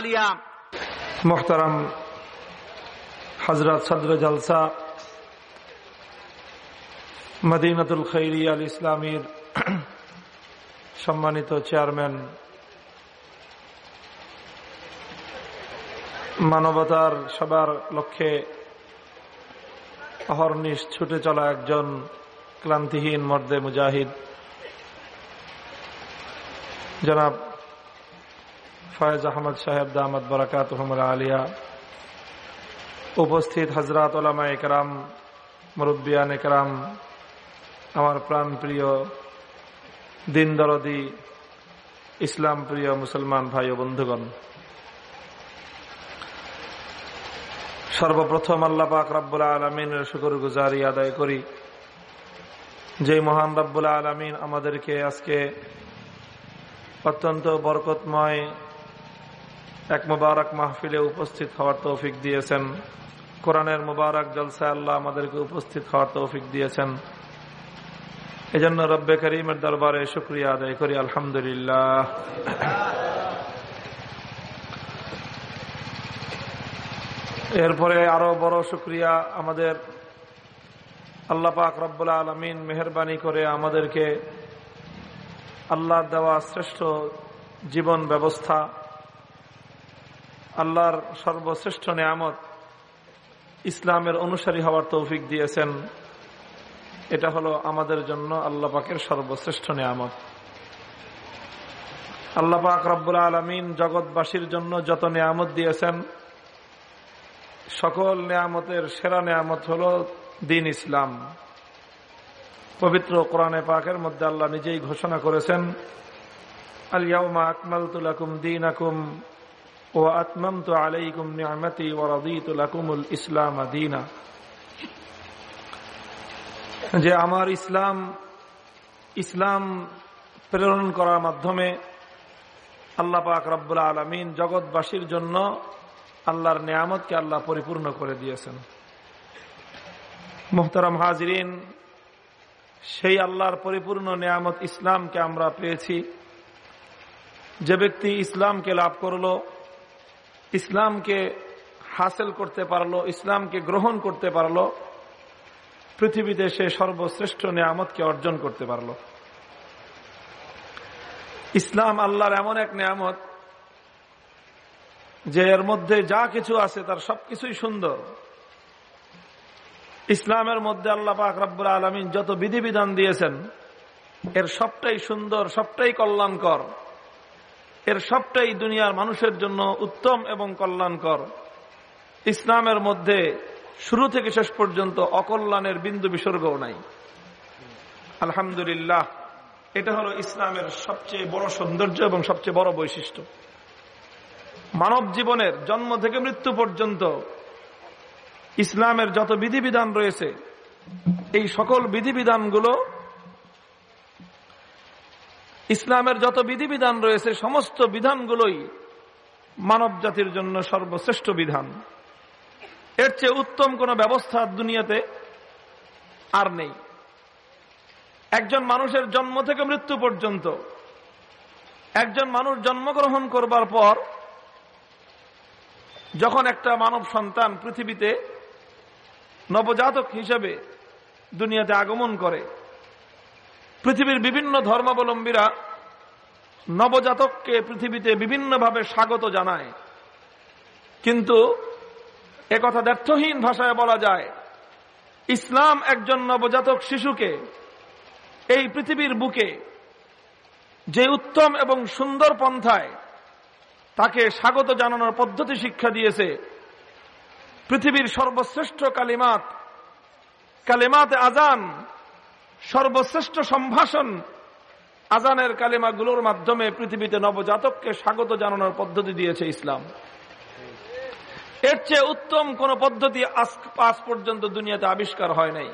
আলিয়া। মোহতারাম হজরত সদর জলসা মদিনাতুল খৈরি আল ইসলামীর সম্মানিত চেয়ারম্যান মানবতার সবার লক্ষ্যে অহর্নিশ ছুটে চলা একজন ক্লান্তিহীন মর্দে মুজাহিদ। জনাব ফয়েজ আহমদ সাহেব দাহমদ বরাকাত আলিয়া। উপস্থিত হজরত ওলামা একরাম, মুরব্বিয়ান একরাম, আমার প্রাণ প্রিয় দিন দরদি ইসলাম প্রিয় মুসলমান ভাই ও বন্ধুগণ। সর্বপ্রথম আল্লাহ পাক রব্বুল আলমিনের শুকুর গুজারি আদায় করি। যে মহান রব্বুল আলমিন আমাদেরকে আজকে অত্যন্ত বরকতময় এক মুবারক মাহফিলে উপস্থিত হওয়ার তৌফিক দিয়েছেন। কোরআনের মুবারক জলসা আল্লাহ আমাদেরকে উপস্থিত হওয়ার তৌফিক দিয়েছেন। এজন্য রব্বে করিমের দরবারে শুক্রিয়া আদায় করি, আলহামদুলিল্লাহ। এরপরে আরও বড় শুক্রিয়া আমাদের আল্লাহ পাক রব্বুল্লা আলমিন মেহরবানি করে আমাদেরকে আল্লাহর দেওয়া শ্রেষ্ঠ জীবন ব্যবস্থা আল্লাহর সর্বশ্রেষ্ঠ নিয়ামত ইসলামের অনুসারী হওয়ার তৌফিক দিয়েছেন। এটা হলো আমাদের জন্য আল্লাহ পাকের সর্বশ্রেষ্ঠ নিয়ামত। আল্লাহ পাক রব্বুল আলমিন জগৎবাসীর জন্য যত নিয়ামত দিয়েছেন, সকল নিয়ামতের সেরা নিয়ামত হল দিন ইসলাম। পবিত্র কোরআনে পাকের মধ্যে আল্লাহ নিজেই ঘোষণা করেছেন আলিয়াউমা আকমাল তুলাকুম দিন আকুম তো আলাইকুম নিয়ামতি ও রদিতুলাকুমুল ইসলাম দিনা। যে আমার ইসলাম ইসলাম প্রেরণ করার মাধ্যমে আল্লাহ পাক রব্বুল আলমিন জগৎবাসীর জন্য আল্লাহর নিয়ামতকে আল্লাহ পরিপূর্ণ করে দিয়েছেন। মোহতারাম হাজরিন, সেই আল্লাহর পরিপূর্ণ নিয়ামত ইসলামকে আমরা পেয়েছি। যে ব্যক্তি ইসলামকে লাভ করল ইসলামকে হাসিল করতে পারল, ইসলামকে গ্রহণ করতে পারল, পৃথিবীতে সে সর্বশ্রেষ্ঠ নিয়ামতকে অর্জন করতে পারল। ইসলাম আল্লাহর এমন এক নিয়ামত যে এর মধ্যে যা কিছু আছে তার সবকিছুই সুন্দর। ইসলামের মধ্যে আল্লাহ পাক রব্বুল আলমিন যত বিধিবিধান দিয়েছেন, এর সবটাই সুন্দর, সবটাই কল্যাণকর। এর সবটাই দুনিয়ার মানুষের জন্য উত্তম এবং কল্যাণকর। ইসলামের মধ্যে শুরু থেকে শেষ পর্যন্ত অকল্যাণের বিন্দু বিসর্গও নাই। আলহামদুলিল্লাহ, এটা হলো ইসলামের সবচেয়ে বড় সৌন্দর্য এবং সবচেয়ে বড় বৈশিষ্ট্য। মানব জীবনের জন্ম থেকে মৃত্যু পর্যন্ত ইসলামের যত বিধিবিধান রয়েছে, এই সকল বিধিবিধানগুলো ইসলামের যত বিধিবিধান রয়েছে, সমস্ত বিধানগুলোই মানব জাতির জন্য সর্বশ্রেষ্ঠ বিধান। এর চেয়ে উত্তম কোন ব্যবস্থা দুনিয়াতে আর নেই। একজন মানুষের জন্ম থেকে মৃত্যু পর্যন্ত, একজন মানুষ জন্মগ্রহণ করবার পর যখন একটা মানব সন্তান পৃথিবীতে নবজাতক হিসেবে দুনিয়াতে আগমন করে পৃথিবীর বিভিন্ন ধর্মাবলম্বীরা নবজাতককে পৃথিবীতে বিভিন্নভাবে স্বাগত জানায়। কিন্তু একথা দ্ব্যর্থহীন ভাষায় বলা যায়, ইসলাম একজন নবজাতক শিশুকে এই পৃথিবীর বুকে যে উত্তম এবং সুন্দর পন্থায় তাকে স্বাগত জানানোর পদ্ধতি শিক্ষা দিয়েছে, পৃথিবীর সর্বশ্রেষ্ঠ কালিমাত, কালিমাতে আজান সর্বশ্রেষ্ঠ সম্ভাষণ আজানের কালিমাগুলোর মাধ্যমে পৃথিবীতে নবজাতককে স্বাগত জানানোর পদ্ধতি দিয়েছে ইসলাম। এর চেয়ে উত্তম কোন পদ্ধতি আজ পর্যন্ত দুনিয়াতে আবিষ্কার হয় নাই।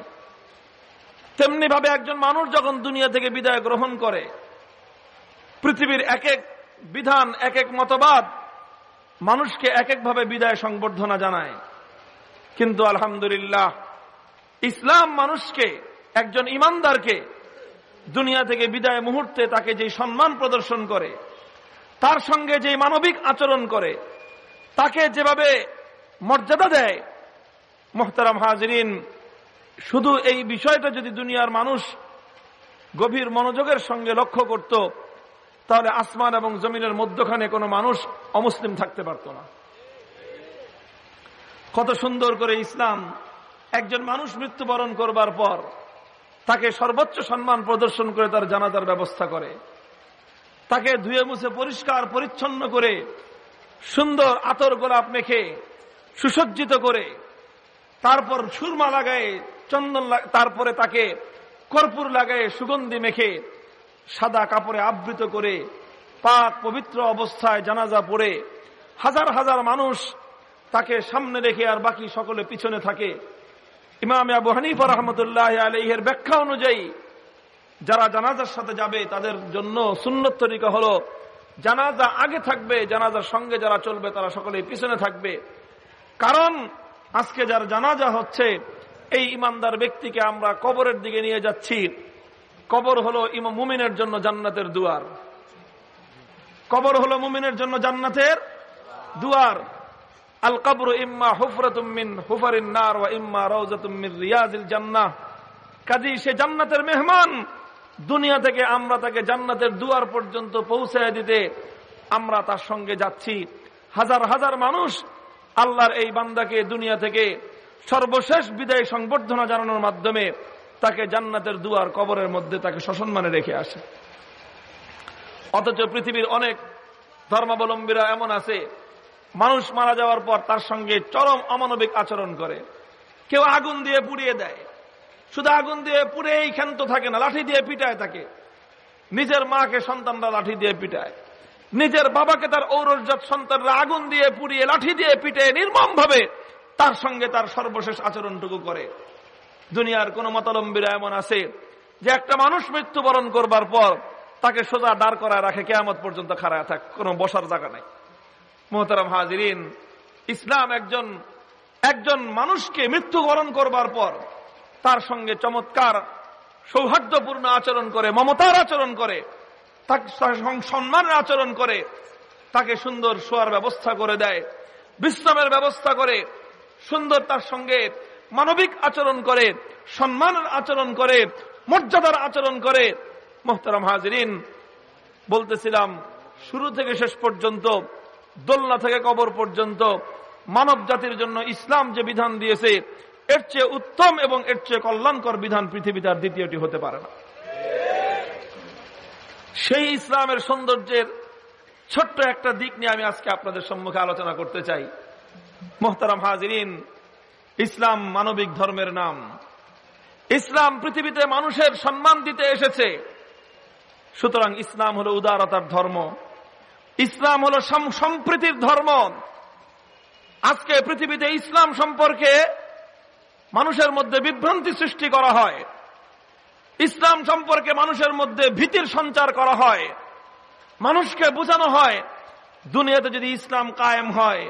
তেমনি ভাবে একজন মানুষ যখন দুনিয়া থেকে বিদায় গ্রহণ করে, পৃথিবীর এক এক বিধান এক এক মতবাদ, মানুষকে এক একভাবে বিদায় সংবর্ধনা জানায়। কিন্তু আলহামদুলিল্লাহ, ইসলাম মানুষকে একজন ইমানদারকে দুনিয়া থেকে বিদায় মুহূর্তে তাকে যে সম্মান প্রদর্শন করে, তার সঙ্গে যে মানবিক আচরণ করে, তাকে যেভাবে মর্যাদা দেয়, মোহতারাম হাজরিন, শুধু এই বিষয়টা যদি দুনিয়ার মানুষ গভীর মনোযোগের সঙ্গে লক্ষ্য করত, তাহলে আসমান এবং জমিনের মধ্যখানে কোনো মানুষ অমুসলিম থাকতে পারত না। কত সুন্দর করে ইসলাম, একজন মানুষ মৃত্যুবরণ করবার পর তাকে সর্বোচ্চ সম্মান প্রদর্শন করে তার জানাজার ব্যবস্থা করে। তাকে ধুয়ে মুছে পরিষ্কার, পরিচ্ছন্ন করে, সুন্দর আতর গোলাপ মেখে, সুসজ্জিত করে, তারপর সুরমা লাগায়, চন্দন তারপরে তাকে কর্পূর লাগায় সুগন্ধি মেখে, সাদা কাপড়ে আবৃত করে, পাক পবিত্র অবস্থায় জানাজা পড়ে। হাজার হাজার মানুষ তাকে সামনে রেখে আর বাকি সকলে পিছনে থাকে। ইমাম আবু হানিফা রহমতুল্লাহ আলহের ব্যাখ্যা অনুযায়ী, যারা জানাজার সাথে যাবে, তাদের জন্য সুন্নত তরিকা হলো, জানাজা আগে থাকবে, জানাজার সঙ্গে যারা চলবে, তারা সকলে পিছনে থাকবে। কারণ, আজকে যার জানাজা হচ্ছে, এই ইমানদার ব্যক্তিকে আমরা কবরের দিকে নিয়ে যাচ্ছি। কবর হলো মুমিনের জন্য জান্নাতের দুয়ার। কবর হলো মুমিনের জন্য জান্নাতের দুয়ার। আল কবর ইম্মা হুফরতুমিন হুফারিন নার ওয়া ইম্মা রওজাতুমিন রিয়াজিল জান্নাহ। কাজী সে জান্নাতের মেহমান, দুনিয়া থেকে আমরা তাকে জান্নাতের দুয়ার পর্যন্ত পৌঁছায় দিতে আমরা তার সঙ্গে যাচ্ছি। হাজার হাজার মানুষ আল্লাহর এই বান্দাকে দুনিয়া থেকে সর্বশেষ বিদায় সংবর্ধনা জানানোর মাধ্যমে তাকে জান্নাতের দুয়ার কবরের মধ্যে তাকে সসম্মানে রেখে আসে। অথচ পৃথিবীর অনেক ধর্মাবলম্বীরা এমন আছে মানুষ মারা যাওয়ার পর তার সঙ্গে চরম অমানবিক আচরণ করে। কেউ আগুন দিয়ে পুড়িয়ে দেয়। শুধু আগুন দিয়ে পুড়েই ক্ষান্ত থাকে না, লাঠি দিয়ে পিটায় তাকে। নিজের মাকে সন্তানরা লাঠি দিয়ে পিটায়। নিজের বাবাকে তার ঔরজাত সন্তানরা আগুন দিয়ে পুড়িয়ে, লাঠি দিয়ে পিটে নির্মম ভাবে তার সঙ্গে তার সর্বশেষ আচরণটুকু করে। দুনিয়ার কোন মতালম্বীরা এমন আছে যে একটা মানুষ মৃত্যুবরণ করবার পর তাকে সোজা দাঁড় করায় রাখে, কেয়ামত পর্যন্ত খাড়ায় থাক, কোনো বসার জায়গা নাই। মোহতারাম হাজিরিন, ইসলাম একজন একজন মানুষকে মৃত্যুবরণ করবার পর তার সঙ্গে চমৎকার সৌহার্দ্যপূর্ণ আচরণ করে, মমতার আচরণ করে, তাকে সম্মানের আচরণ করে, তাকে সুন্দর শোয়ার ব্যবস্থা করে দেয়, বিশ্রামের ব্যবস্থা করে, সুন্দর তার সঙ্গে মানবিক আচরণ করে, সম্মানের আচরণ করে, মর্যাদার আচরণ করে। মোহতারাম হাজরিন, বলতেছিলাম, শুরু থেকে শেষ পর্যন্ত দোলনা থেকে কবর পর্যন্ত মানব জাতির জন্য ইসলাম যে বিধান দিয়েছে, এর চেয়ে উত্তম এবং এর চেয়ে কল্যাণকর বিধান পৃথিবীতে আর দ্বিতীয়টি হতে পারে না। সেই ইসলামের সৌন্দর্যের ছোট্ট একটা দিক নিয়ে আমি আজকে আপনাদের সম্মুখে আলোচনা করতে চাই। মোহতারাম হাজিরিন, ইসলাম মানবিক ধর্মের নাম। ইসলাম পৃথিবীতে মানুষের সম্মান দিতে এসেছে। সুতরাং ইসলাম হলো উদারতার ধর্ম। ইসলাম হলো সম্প্রীতির ধর্ম। আজকে পৃথিবীতে ইসলাম সম্পর্কে মানুষের মধ্যে বিভ্রান্তি সৃষ্টি করা হয়। ইসলাম সম্পর্কে মানুষের মধ্যে ভীতির সঞ্চার করা হয়। মানুষকে বোঝানো হয়, দুনিয়াতে যদি ইসলাম কায়েম হয়,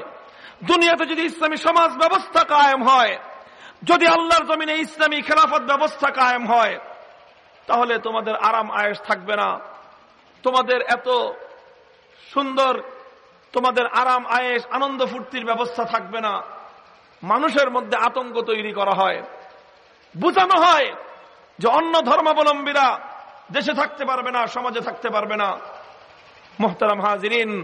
দুনিয়াতে যদি ইসলামী সমাজ ব্যবস্থা কায়েম হয়, যদি আল্লাহর জমিনে ইসলামী খেলাফত ব্যবস্থা কায়েম হয়, তাহলে তোমাদের আরাম আয়েস থাকবে না। তোমাদের এত সুন্দর, তোমাদের আরাম আয়েস আনন্দ ফুর্তির ব্যবস্থা থাকবে না। মানুষের মধ্যে আতঙ্ক তৈরি করা হয়। বোঝানো হয় যে অন্য ধর্মাবলম্বীরা দেশে থাকতে পারবে না, সমাজে থাকতে পারবে না। মোহতারাম হাজিরিন,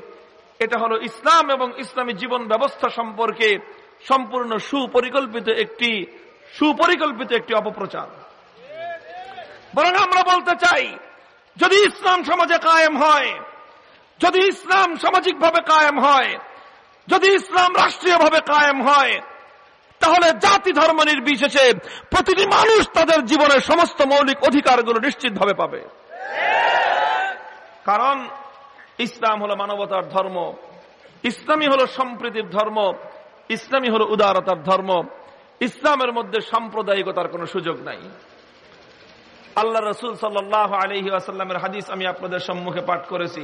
এটা হলো ইসলাম এবং ইসলামী জীবন ব্যবস্থা সম্পর্কে সম্পূর্ণ সুপরিকল্পিত একটি সুপরিকল্পিত একটি অপপ্রচার। বরং আমরা বলতে চাই, যদি ইসলাম সমাজে কায়েম হয় যদি ইসলাম সামাজিকভাবে কায়েম হয়, যদি ইসলাম রাষ্ট্রীয়ভাবে কায়েম হয়, তাহলে জাতি ধর্ম নির্বিশেষে প্রতিটি মানুষ তাদের জীবনের সমস্ত মৌলিক অধিকারগুলো নিশ্চিতভাবে পাবে। কারণ ইসলাম হলো মানবতার ধর্ম ইসলামী হলো সম্প্রীতির ধর্ম ইসলামী হলো উদারতার ধর্ম, ইসলামের মধ্যে সাম্প্রদায়িকতার কোনো সুযোগ নাই। আল্লাহ রসুল সাল্লাহ আলহি আসাল্লামের হাদিস আমি আপনাদের সম্মুখে পাঠ করেছি।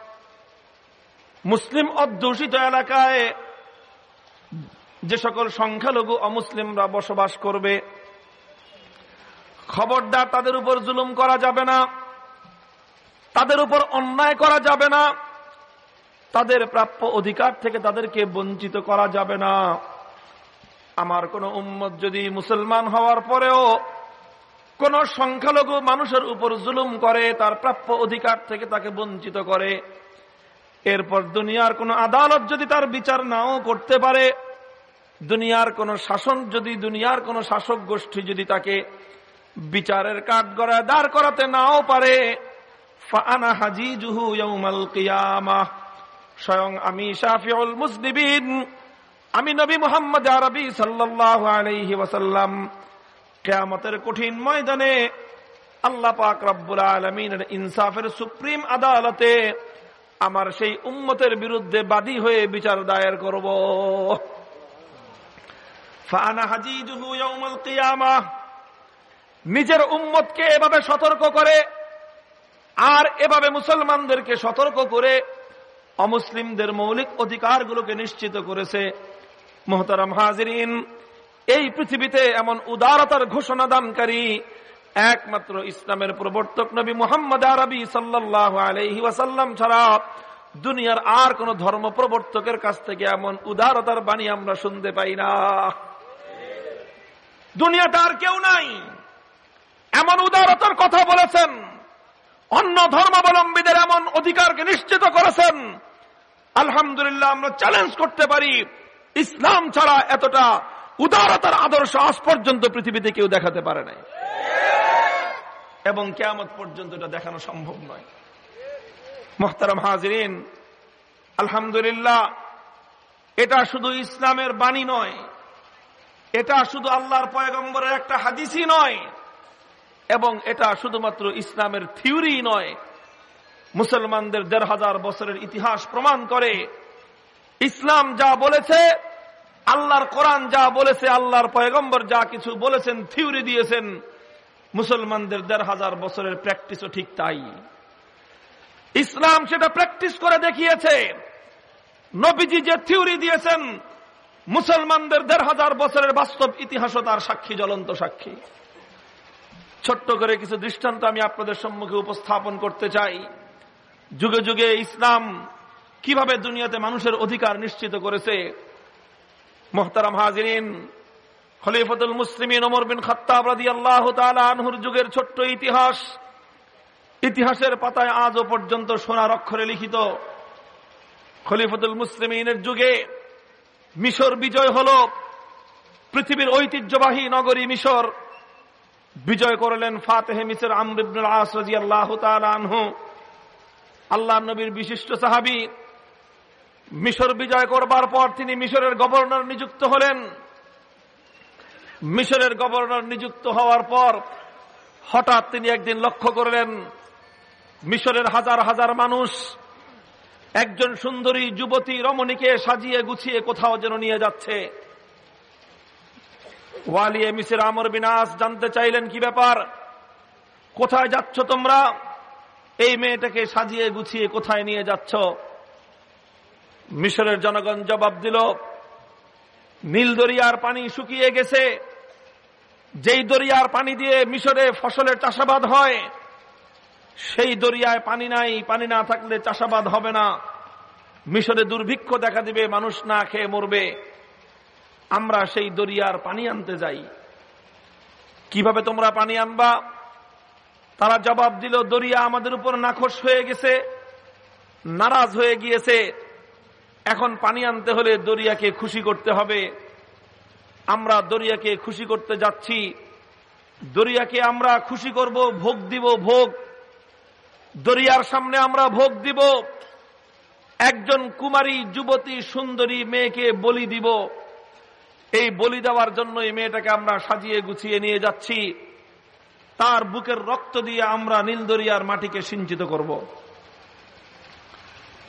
মুসলিম অধ্যুষিত এলাকায় যে সকল সংখ্যালঘু অমুসলিমরা বসবাস করবে, খবরদার তাদের উপর জুলুম করা যাবে না, তাদের উপর অন্যায় করা যাবে না, তাদের প্রাপ্য অধিকার থেকে তাদেরকে বঞ্চিত করা যাবে না। আমার কোন উম্মত যদি মুসলমান হওয়ার পরেও কোন সংখ্যালঘু মানুষের উপর জুলুম করে, তার প্রাপ্য অধিকার থেকে তাকে বঞ্চিত করে এরপর দুনিয়ার কোন আদালত যদি তার বিচার নাও করতে পারে, দুনিয়ার কোন শাসন যদি, দুনিয়ার কোন শাসক গোষ্ঠী যদি তাকে বিচারের কাঠ গড়ায় দাঁড় করাতে নাও পারে ফানা হাজি জুহু কিয়ামা। স্বয়ং আমি শাফিউল মুসলিবিন আমি নবী মোহাম্মদ আরবি সাল্লাহ আলহি কেয়ামতের কঠিন ময়দানে আল্লাহ পাক রব্বুল আলমিনের ইনসাফের সুপ্রিম আদালতে আমার সেই উম্মতের বিরুদ্ধে বাদী হয়ে বিচার দায়ের করব। নিজের উম্মতকে এভাবে সতর্ক করে আর এভাবে মুসলমানদেরকে সতর্ক করে অমুসলিমদের মৌলিক অধিকারগুলোকে নিশ্চিত করেছে। মোহতারাম হাজরিন, এই পৃথিবীতে এমন উদারতার ঘোষণা দানকারী একমাত্র ইসলামের প্রবর্তক নবী মোহাম্মদ আরবি সাল্লাহ আলহি ওয়াসাল্লাম ছাড়া দুনিয়ার আর কোন ধর্ম প্রবর্তকের কাছ থেকে এমন উদারতার বাণী আমরা শুনতে পাই না। দুনিয়াটা আর কেউ নাই। এমন উদারতার কথা বলেছেন। অন্য ধর্মাবলম্বীদের এমন অধিকারকে নিশ্চিত করেছেন। আলহামদুলিল্লাহ আমরা চ্যালেঞ্জ করতে পারি। ইসলাম ছাড়া এতটা উদারতার আদর্শ আজ পর্যন্ত পৃথিবীতে কেউ দেখাতে পারে নাই। এবং কেয়ামত পর্যন্ত এটা দেখানো সম্ভব নয়। মোহতারাম হাজরিন, আলহামদুলিল্লাহ, এটা শুধু ইসলামের বাণী নয়, এটা শুধু আল্লাহর পয়গম্বরের একটা হাদিসই নয়, এবং এটা শুধুমাত্র ইসলামের থিওরি নয়। মুসলমানদের দেড় হাজার বছরের ইতিহাস প্রমাণ করে, ইসলাম যা বলেছে, আল্লাহর কোরআন যা বলেছে, আল্লাহর পয়গম্বর যা কিছু বলেছেন, থিওরি দিয়েছেন মুসলমানদের দেড় হাজার বছরের প্র্যাকটিসও ঠিক তাই। ইসলাম সেটা প্র্যাকটিস করে দেখিয়েছে। নবীজি যে থিওরি দিয়েছেন, মুসলমানদের দেড় হাজার বছরের বাস্তব ইতিহাসও তার সাক্ষী, জ্বলন্ত সাক্ষী। ছোট্ট করে কিছু দৃষ্টান্ত আমি আপনাদের সম্মুখে উপস্থাপন করতে চাই। যুগে যুগে ইসলাম কীভাবে দুনিয়াতে মানুষের অধিকার নিশ্চিত করেছে? মোহতারাম হাজিরিন খলিফতুল মুসলিমিন ওমর বিন খত্তাব রাদি আল্লাহ আনহুর যুগের ছোট্ট ইতিহাস। ইতিহাসের পাতায় আজও পর্যন্ত সোনার অক্ষরে লিখিত, খলিফতুল মুসলিমিনের যুগে মিশর বিজয় হল, পৃথিবীর ঐতিহ্যবাহী নগরী মিশর। বিজয় করলেন ফাতেহে মিসর আমরিবনুল আস রাজি আল্লাহ আনহু। আল্লাহ নবীর বিশিষ্ট সাহাবি মিশর বিজয় করবার পর তিনি মিশরের গভর্নর নিযুক্ত হলেন। মিশরের গভর্নর নিযুক্ত হওয়ার পর হঠাৎ তিনি একদিন লক্ষ্য করলেন, মিশরের হাজার হাজার মানুষ একজন সুন্দরী যুবতী রমণীকে সাজিয়ে গুছিয়ে কোথাও যেন নিয়ে যাচ্ছে। ওয়ালিয়ে মিসের আমর বিনাশ জানতে চাইলেন, কি ব্যাপার? কোথায় যাচ্ছ তোমরা? এই মেয়েটাকে সাজিয়ে গুছিয়ে কোথায় নিয়ে যাচ্ছ? মিশরের জনগণ জবাব দিল, নীল দরিয়ার পানি শুকিয়ে গেছে। যেই দরিয়ার পানি দিয়ে মিশরে ফসলের চাষাবাদ হয়, সেই দরিয়ায় পানি নাই, পানি না থাকলে চাষাবাদ হবে না। মিশরে দুর্ভিক্ষ দেখা দিবে, মানুষ না খেয়ে মরবে। আমরা সেই দরিয়ার পানি আনতে যাই। কীভাবে তোমরা পানি আনবা? তারা জবাব দিল, দরিয়া আমাদের উপর নাখোশ হয়ে গেছে, নারাজ হয়ে গিয়েছে। এখন পানি আনতে হলে দরিয়াকে খুশি করতে হবে। আমরা দরিয়াকে খুশি করতে যাচ্ছি। দরিয়াকে আমরা খুশি করব, ভোগ দিব, ভোগ। দরিয়ার সামনে আমরা ভোগ দিব। একজন কুমারী, যুবতী, সুন্দরী মেয়েকে বলি দিব। এই বলি দেওয়ার জন্য এই মেয়েটাকে আমরা সাজিয়ে গুছিয়ে নিয়ে যাচ্ছি। তার বুকের রক্ত দিয়ে আমরা নীলদরিয়ার মাটিকে সিঞ্চিত করব।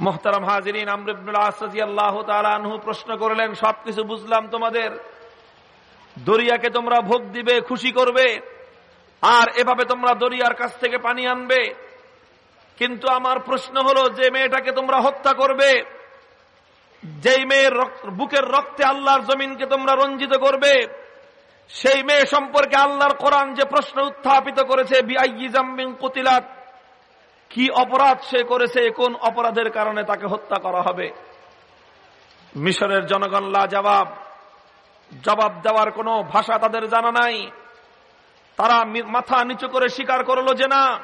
মোহতারাম হাজিরিন আমরিবুল্লাহ প্রশ্ন করলেন, সবকিছু বুঝলাম তোমাদের? দরিয়াকে তোমরা ভোগ দিবে, খুশি করবে, আর এভাবে তোমরা দরিয়ার কাছ থেকে পানি আনবে। কিন্তু আমার প্রশ্ন হলো, যে মেয়েটাকে তোমরা হত্যা করবে, যেই মেয়ের বুকের রক্তে আল্লাহর জমিনকে তোমরা রঞ্জিত করবে, সেই মেয়ে সম্পর্কে আল্লাহর কোরআন যে প্রশ্ন উত্থাপিত করেছে কুতিলাত, কি অপরাধ সে করেছে, কোন অপরাধের কারণে তাকে হত্যা করা হবে? মিশরের জনগণ লা জবাব জবাব দেওয়ার কোনো ভাষা তাদের জানা নাই। তারা মাথা নিচু করে স্বীকার করল যে না,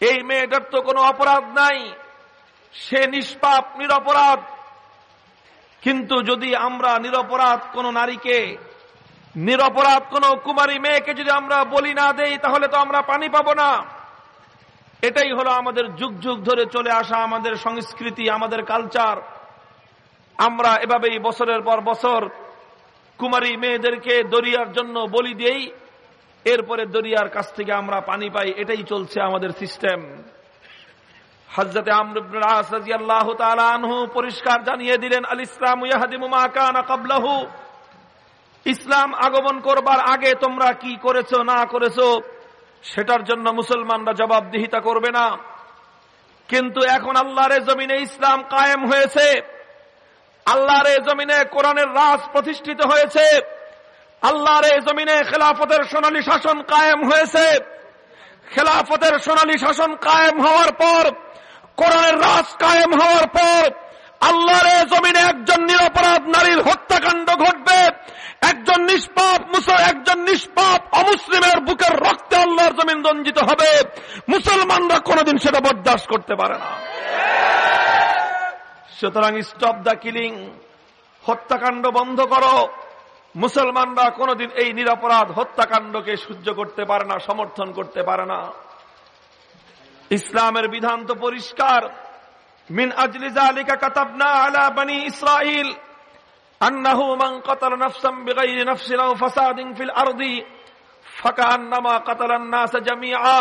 এই মেয়েটার তো কোনো অপরাধ নাই। সে নিষ্পাপ, নিরপরাধ। কিন্তু যদি আমরা নিরপরাধ কোন নারীকে, নিরপরাধ কোন কুমারী মেয়েকে যদি আমরা বলি না দেই, তাহলে তো আমরা পানি পাবো না। এটাই হলো আমাদের যুগ যুগ ধরে চলে আসা আমাদের সংস্কৃতি, আমাদের কালচার। আমরা এভাবেই বছরের পর বছর কুমারী মেয়েদেরকে দরিয়ার জন্য বলি দিই এরপরে দরিয়ার কাছ থেকে আমরা পানি পাই, এটাই চলছে আমাদের সিস্টেম। হজরতে আল্লাহ আনহু পরিষ্কার জানিয়ে দিলেন আল ইসলাম কাবলাহু ইসলাম আগমন করবার আগে তোমরা কি করেছ, না করেছ, সেটার জন্য মুসলমানরা জবাবদিহিতা করবে না। কিন্তু এখন আল্লাহর জমিনে ইসলাম কায়েম হয়েছে। আল্লাহর জমিনে কোরআনের রাজ প্রতিষ্ঠিত হয়েছে। আল্লাহর জমিনে খেলাফতের সোনালী শাসন কায়েম হয়েছে। খেলাফতের সোনালী শাসন কায়েম হওয়ার পর, কোরআনের রাজ কায়েম হওয়ার পর, আল্লাহর জমিনে একজন নিরপরাধ নারীর হত্যাকাণ্ড ঘটবে। একজন নিষ্পাপ মুসল একজন নিষ্পাপ অমুসলিমের বুকের রক্তে আল্লাহর জমিন রঞ্জিত হবে। মুসলমানরা কোনদিন সেটা বরদাস্ত করতে পারে না। সুতরাং স্টপ দ্য কিলিং হত্যাকাণ্ড বন্ধ করো। মুসলমানরা কোনদিন এই নিরাপরাধ হত্যাকাণ্ডকে সহ্য করতে পারে না, সমর্থন করতে পারে না। ইসলামের বিধান তো পরিষ্কার। মিন আজলি জালিকা কাতাবনা আলা বনি ইসরাইল, আন্নাহু মান কাতাল নাফসাম বিগাইরি নাফসিন আও ফাসাদিন ফিল আরদি ফাকান্নামা কাতালান নাস জামিআ।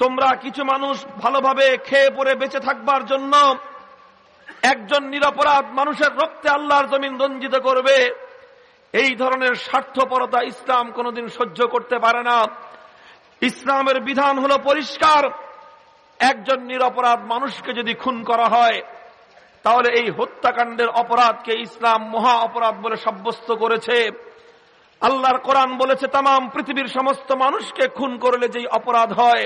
তোমরা কিছু মানুষ ভালোভাবে খেয়ে পরে বেঁচে থাকবার জন্য একজন নিরপরাধ মানুষের রক্তে আল্লাহর জমিন রঞ্জিত করবে। এই ধরনের স্বার্থপরতা ইসলাম কোনদিন সহ্য করতে পারে না। ইসলামের বিধান হলো পরিষ্কার। একজন নিরপরাধ মানুষকে যদি খুন করা হয়, তাহলে এই হত্যাকাণ্ডের অপরাধকে ইসলাম মহা অপরাধ বলে সাব্যস্ত করেছে। আল্লাহর কোরআন বলেছে তাম পৃথিবীর সমস্ত মানুষকে খুন করলে যেই অপরাধ হয়,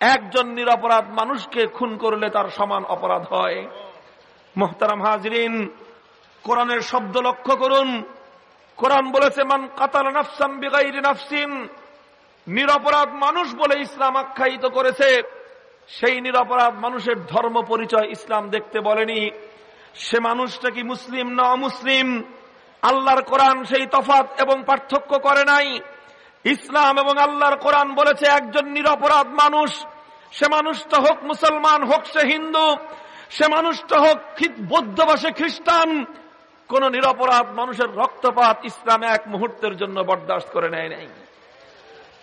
একজন নিরপরাধ মানুষকে খুন করলে তার সমান অপরাধ হয়। মোহতারাম হাজরিন, কোরআনের শব্দ লক্ষ্য করুন। কোরআন বলেছে, মান কাতাল নাফসিন নিরপরাধ মানুষ বলে ইসলাম আখ্যায়িত করেছে। সেই নিরপরাধ মানুষের ধর্ম পরিচয় ইসলাম দেখতে বলেনি। সে মানুষটা কি মুসলিম না অমুসলিম? আল্লাহর কোরআন সেই তফাত এবং পার্থক্য করে নাই। ইসলাম এবং আল্লাহর কোরআন বলেছে, একজন নিরপরাধ মানুষ, সে মানুষটা হোক মুসলমান, হোক সে হিন্দু সে মানুষটা হোক বৌদ্ধ বা সে খ্রিস্টান, কোন নিরপরাধ মানুষের রক্তপাত ইসলাম এক মুহূর্তের জন্য বরদাস্ত করে নেয় নাই।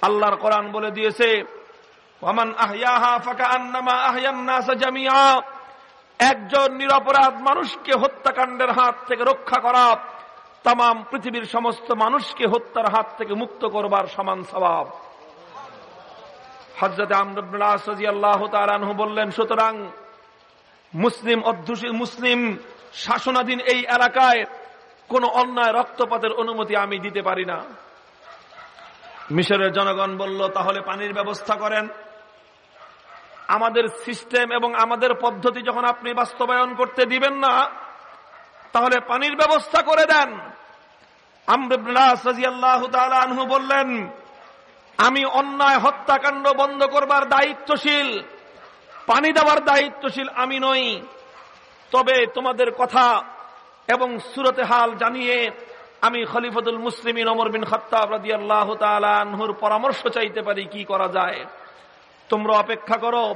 আল্লাহর কোরআন বলে দিয়েছে একজন নিরপরাধ মানুষকে হত্যাকাণ্ডের হাত থেকে রক্ষা করা তাম পৃথিবীর সমস্ত মানুষকে হত্যার হাত থেকে মুক্ত করবার সমান স্বভাব হজরত আল্লাহ বললেন, সুতরাং মুসলিম অধ্যুষিত মুসলিম শাসনাধীন এই এলাকায় কোন অন্যায় রক্তপাতের অনুমতি আমি দিতে পারি না। মিশরের জনগণ বলল, তাহলে পানির ব্যবস্থা করেন। আমাদের সিস্টেম এবং আমাদের পদ্ধতি যখন আপনি বাস্তবায়ন করতে দিবেন না, তাহলে পানির ব্যবস্থা করে দেন। বললেন, আমি অন্যায় হত্যাকাণ্ড বন্ধ করবার দায়িত্বশীল। পানি দেওয়ার দায়িত্বশীল আমি নই। তবে তোমাদের কথা এবং সুরতে হাল জানিয়ে আমি খলিফতুল মুসলিমিন অমর বিন খত্তাব পরামর্শ চাইতে পারি কি করা যায়। তোমরা অপেক্ষা করো।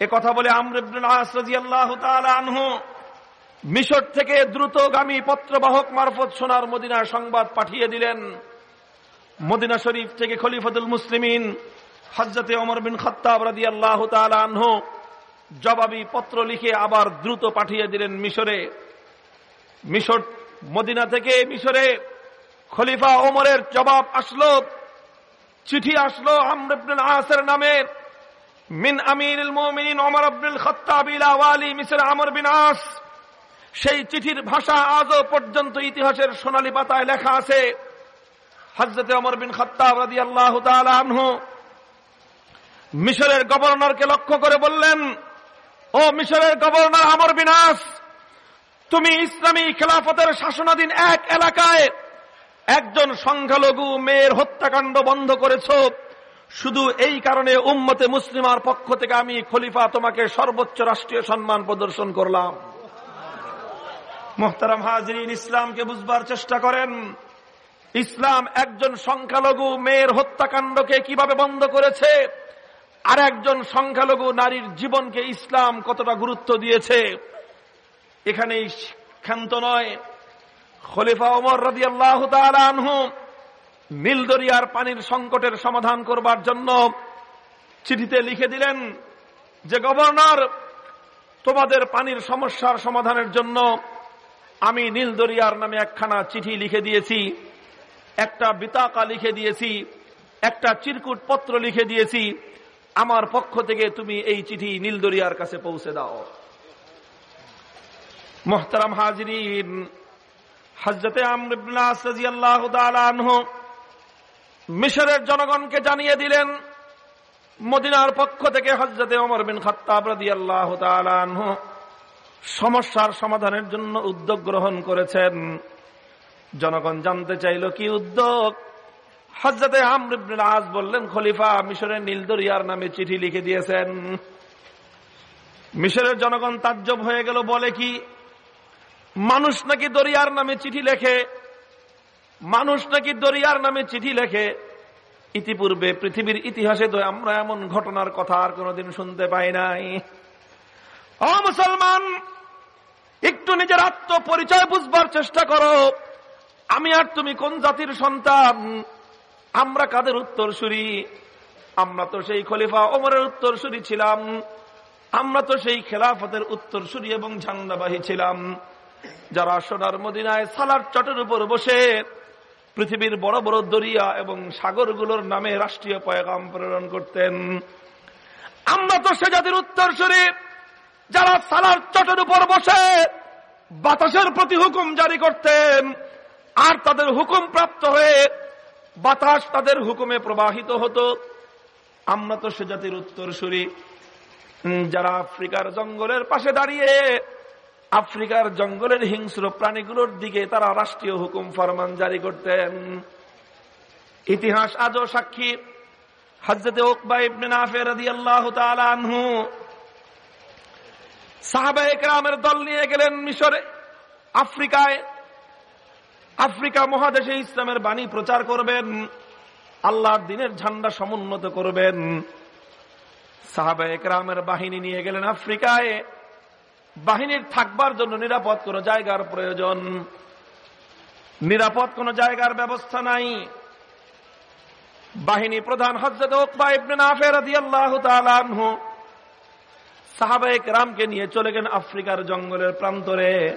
এ কথা বলে আনহু মিশর থেকে দ্রুতগামী পত্রবাহক মারফত সোনার মদিনার সংবাদ পাঠিয়ে দিলেন। মদিনা শরীফ থেকে খলিফতুল মুসলিমিন হজরতে অমর বিন খত্তাব আল্লাহ জবাবি পত্র লিখে আবার দ্রুত পাঠিয়ে দিলেন মিশরে। মিশর, মদিনা থেকে মিশরে খলিফা ওমরের জবাব আসলো, চিঠি আসলো আমরুল আসের নামে, মিন আমির মোমিন ওমর আব্দুল খত্তাব ইলা ওয়ালি আমর বিন আস। সেই চিঠির ভাষা আজও পর্যন্ত ইতিহাসের সোনালী পাতায় লেখা আছে। হজরতে অমর বিন খত্তাব আনহু মিশরের গভর্নরকে লক্ষ্য করে বললেন, ও মিশরের গভর্নর আমর বিনাস তুমি ইসলামী খেলাফতের শাসনাধীন এক এলাকায় একজন সংখ্যালঘু মেয়ের হত্যাকাণ্ড বন্ধ করেছ। শুধু এই কারণে উম্মতে মুসলিমার পক্ষ থেকে আমি খলিফা তোমাকে সর্বোচ্চ রাষ্ট্রীয় সম্মান প্রদর্শন করলাম। মোহতারাম হাজরিন, ইসলামকে বুঝবার চেষ্টা করেন। ইসলাম একজন সংখ্যালঘু মেয়ের হত্যাকাণ্ডকে কীভাবে বন্ধ করেছে? আর একজন সংখ্যালঘু নারীর জীবনকে ইসলাম কতটা গুরুত্ব দিয়েছে এখানে ক্ষান্ত নয়। খলিফা ওমর রাজি আল্লাহ আনহু নীলদরিয়ার পানির সংকটের সমাধান করবার জন্য চিঠিতে লিখে দিলেন যে, গভর্নর, তোমাদের পানির সমস্যার সমাধানের জন্য আমি নীলদরিয়ার নামে একখানা চিঠি লিখে দিয়েছি, একটা বিতাকা লিখে দিয়েছি, একটা চিরকুট পত্র লিখে দিয়েছি আমার পক্ষ থেকে তুমি এই চিঠি নীলদরিয়ার কাছে পৌঁছে দাও। মোহতারাম হাজরিন হজরতে মিশরের জনগণকে জানিয়ে দিলেন, মদিনার পক্ষ থেকে হজরতে অমর বিন খত্তাব সমস্যার সমাধানের জন্য উদ্যোগ গ্রহণ করেছেন। জনগণ জানতে চাইল কি উদ্যোগ? হজরতে আজ বললেন, খলিফা মিশরের নীলদরিয়ার নামে চিঠি লিখে দিয়েছেন। মিশরের জনগণ তাজ্জব হয়ে গেল বলে কি? মানুষ নাকি দরিয়ার নামে চিঠি লেখে? মানুষ নাকি দরিয়ার নামে চিঠি লেখে? ইতিপূর্বে পৃথিবীর ইতিহাসে তো আমরা এমন ঘটনার কথা আর কোনোদিন শুনতে পাই নাই। ও মুসলমান, একটু নিজের আত্মপরিচয় বুঝবার চেষ্টা করো। আমি আর তুমি কোন জাতির সন্তান? আমরা কাদের উত্তরসূরি? আমরা তো সেই খলিফা ওমরের উত্তরসূরি ছিলাম। আমরা তো সেই খেলাফতের উত্তরসূরি এবং ঝান্ডাবাহী ছিলাম। যারা সোনার মদিনায় সালার চটের উপর বসে পৃথিবীর বড় বড় দরিয়া এবং সাগরগুলোর নামে রাষ্ট্রীয় পয়গাম প্রেরণ করতেন। আমরা তো সে জাতির উত্তরসূরি, যারা সালার চটের উপর বসে বাতাসের প্রতি হুকুম জারি করতেন। আর তাদের হুকুম প্রাপ্ত হয়ে বাতাস তাদের হুকুমে প্রবাহিত হতো। আমরা তো সে জাতির উত্তরসূরি। যারা আফ্রিকার জঙ্গলের পাশে দাঁড়িয়ে আফ্রিকার জঙ্গলের হিংস্র প্রাণীগুলোর দিকে তারা রাষ্ট্রীয় হুকুম ফরমান জারি করতেন। ইতিহাস আজও সাক্ষী। হজরতে ওকবা ইবনে তাআলা দল নিয়ে গেলেন মিশরে, আফ্রিকায়। আফ্রিকা মহাদেশে ইসলামের বাণী প্রচার করবেন, আল্লাহর দিনের ঝান্ডা সমুন্নত করবেন। সাহাবা একরামের বাহিনী নিয়ে গেলেন আফ্রিকায়। বাহিনীর থাকবার জন্য নিরাপদ কোন জায়গার প্রয়োজন। নিরাপদ কোন জায়গার ব্যবস্থা নাই। বাহিনী প্রধান হজরত সাহাবাহিক রামকে নিয়ে চলে গেলেন আফ্রিকার জঙ্গলের প্রান্তরে।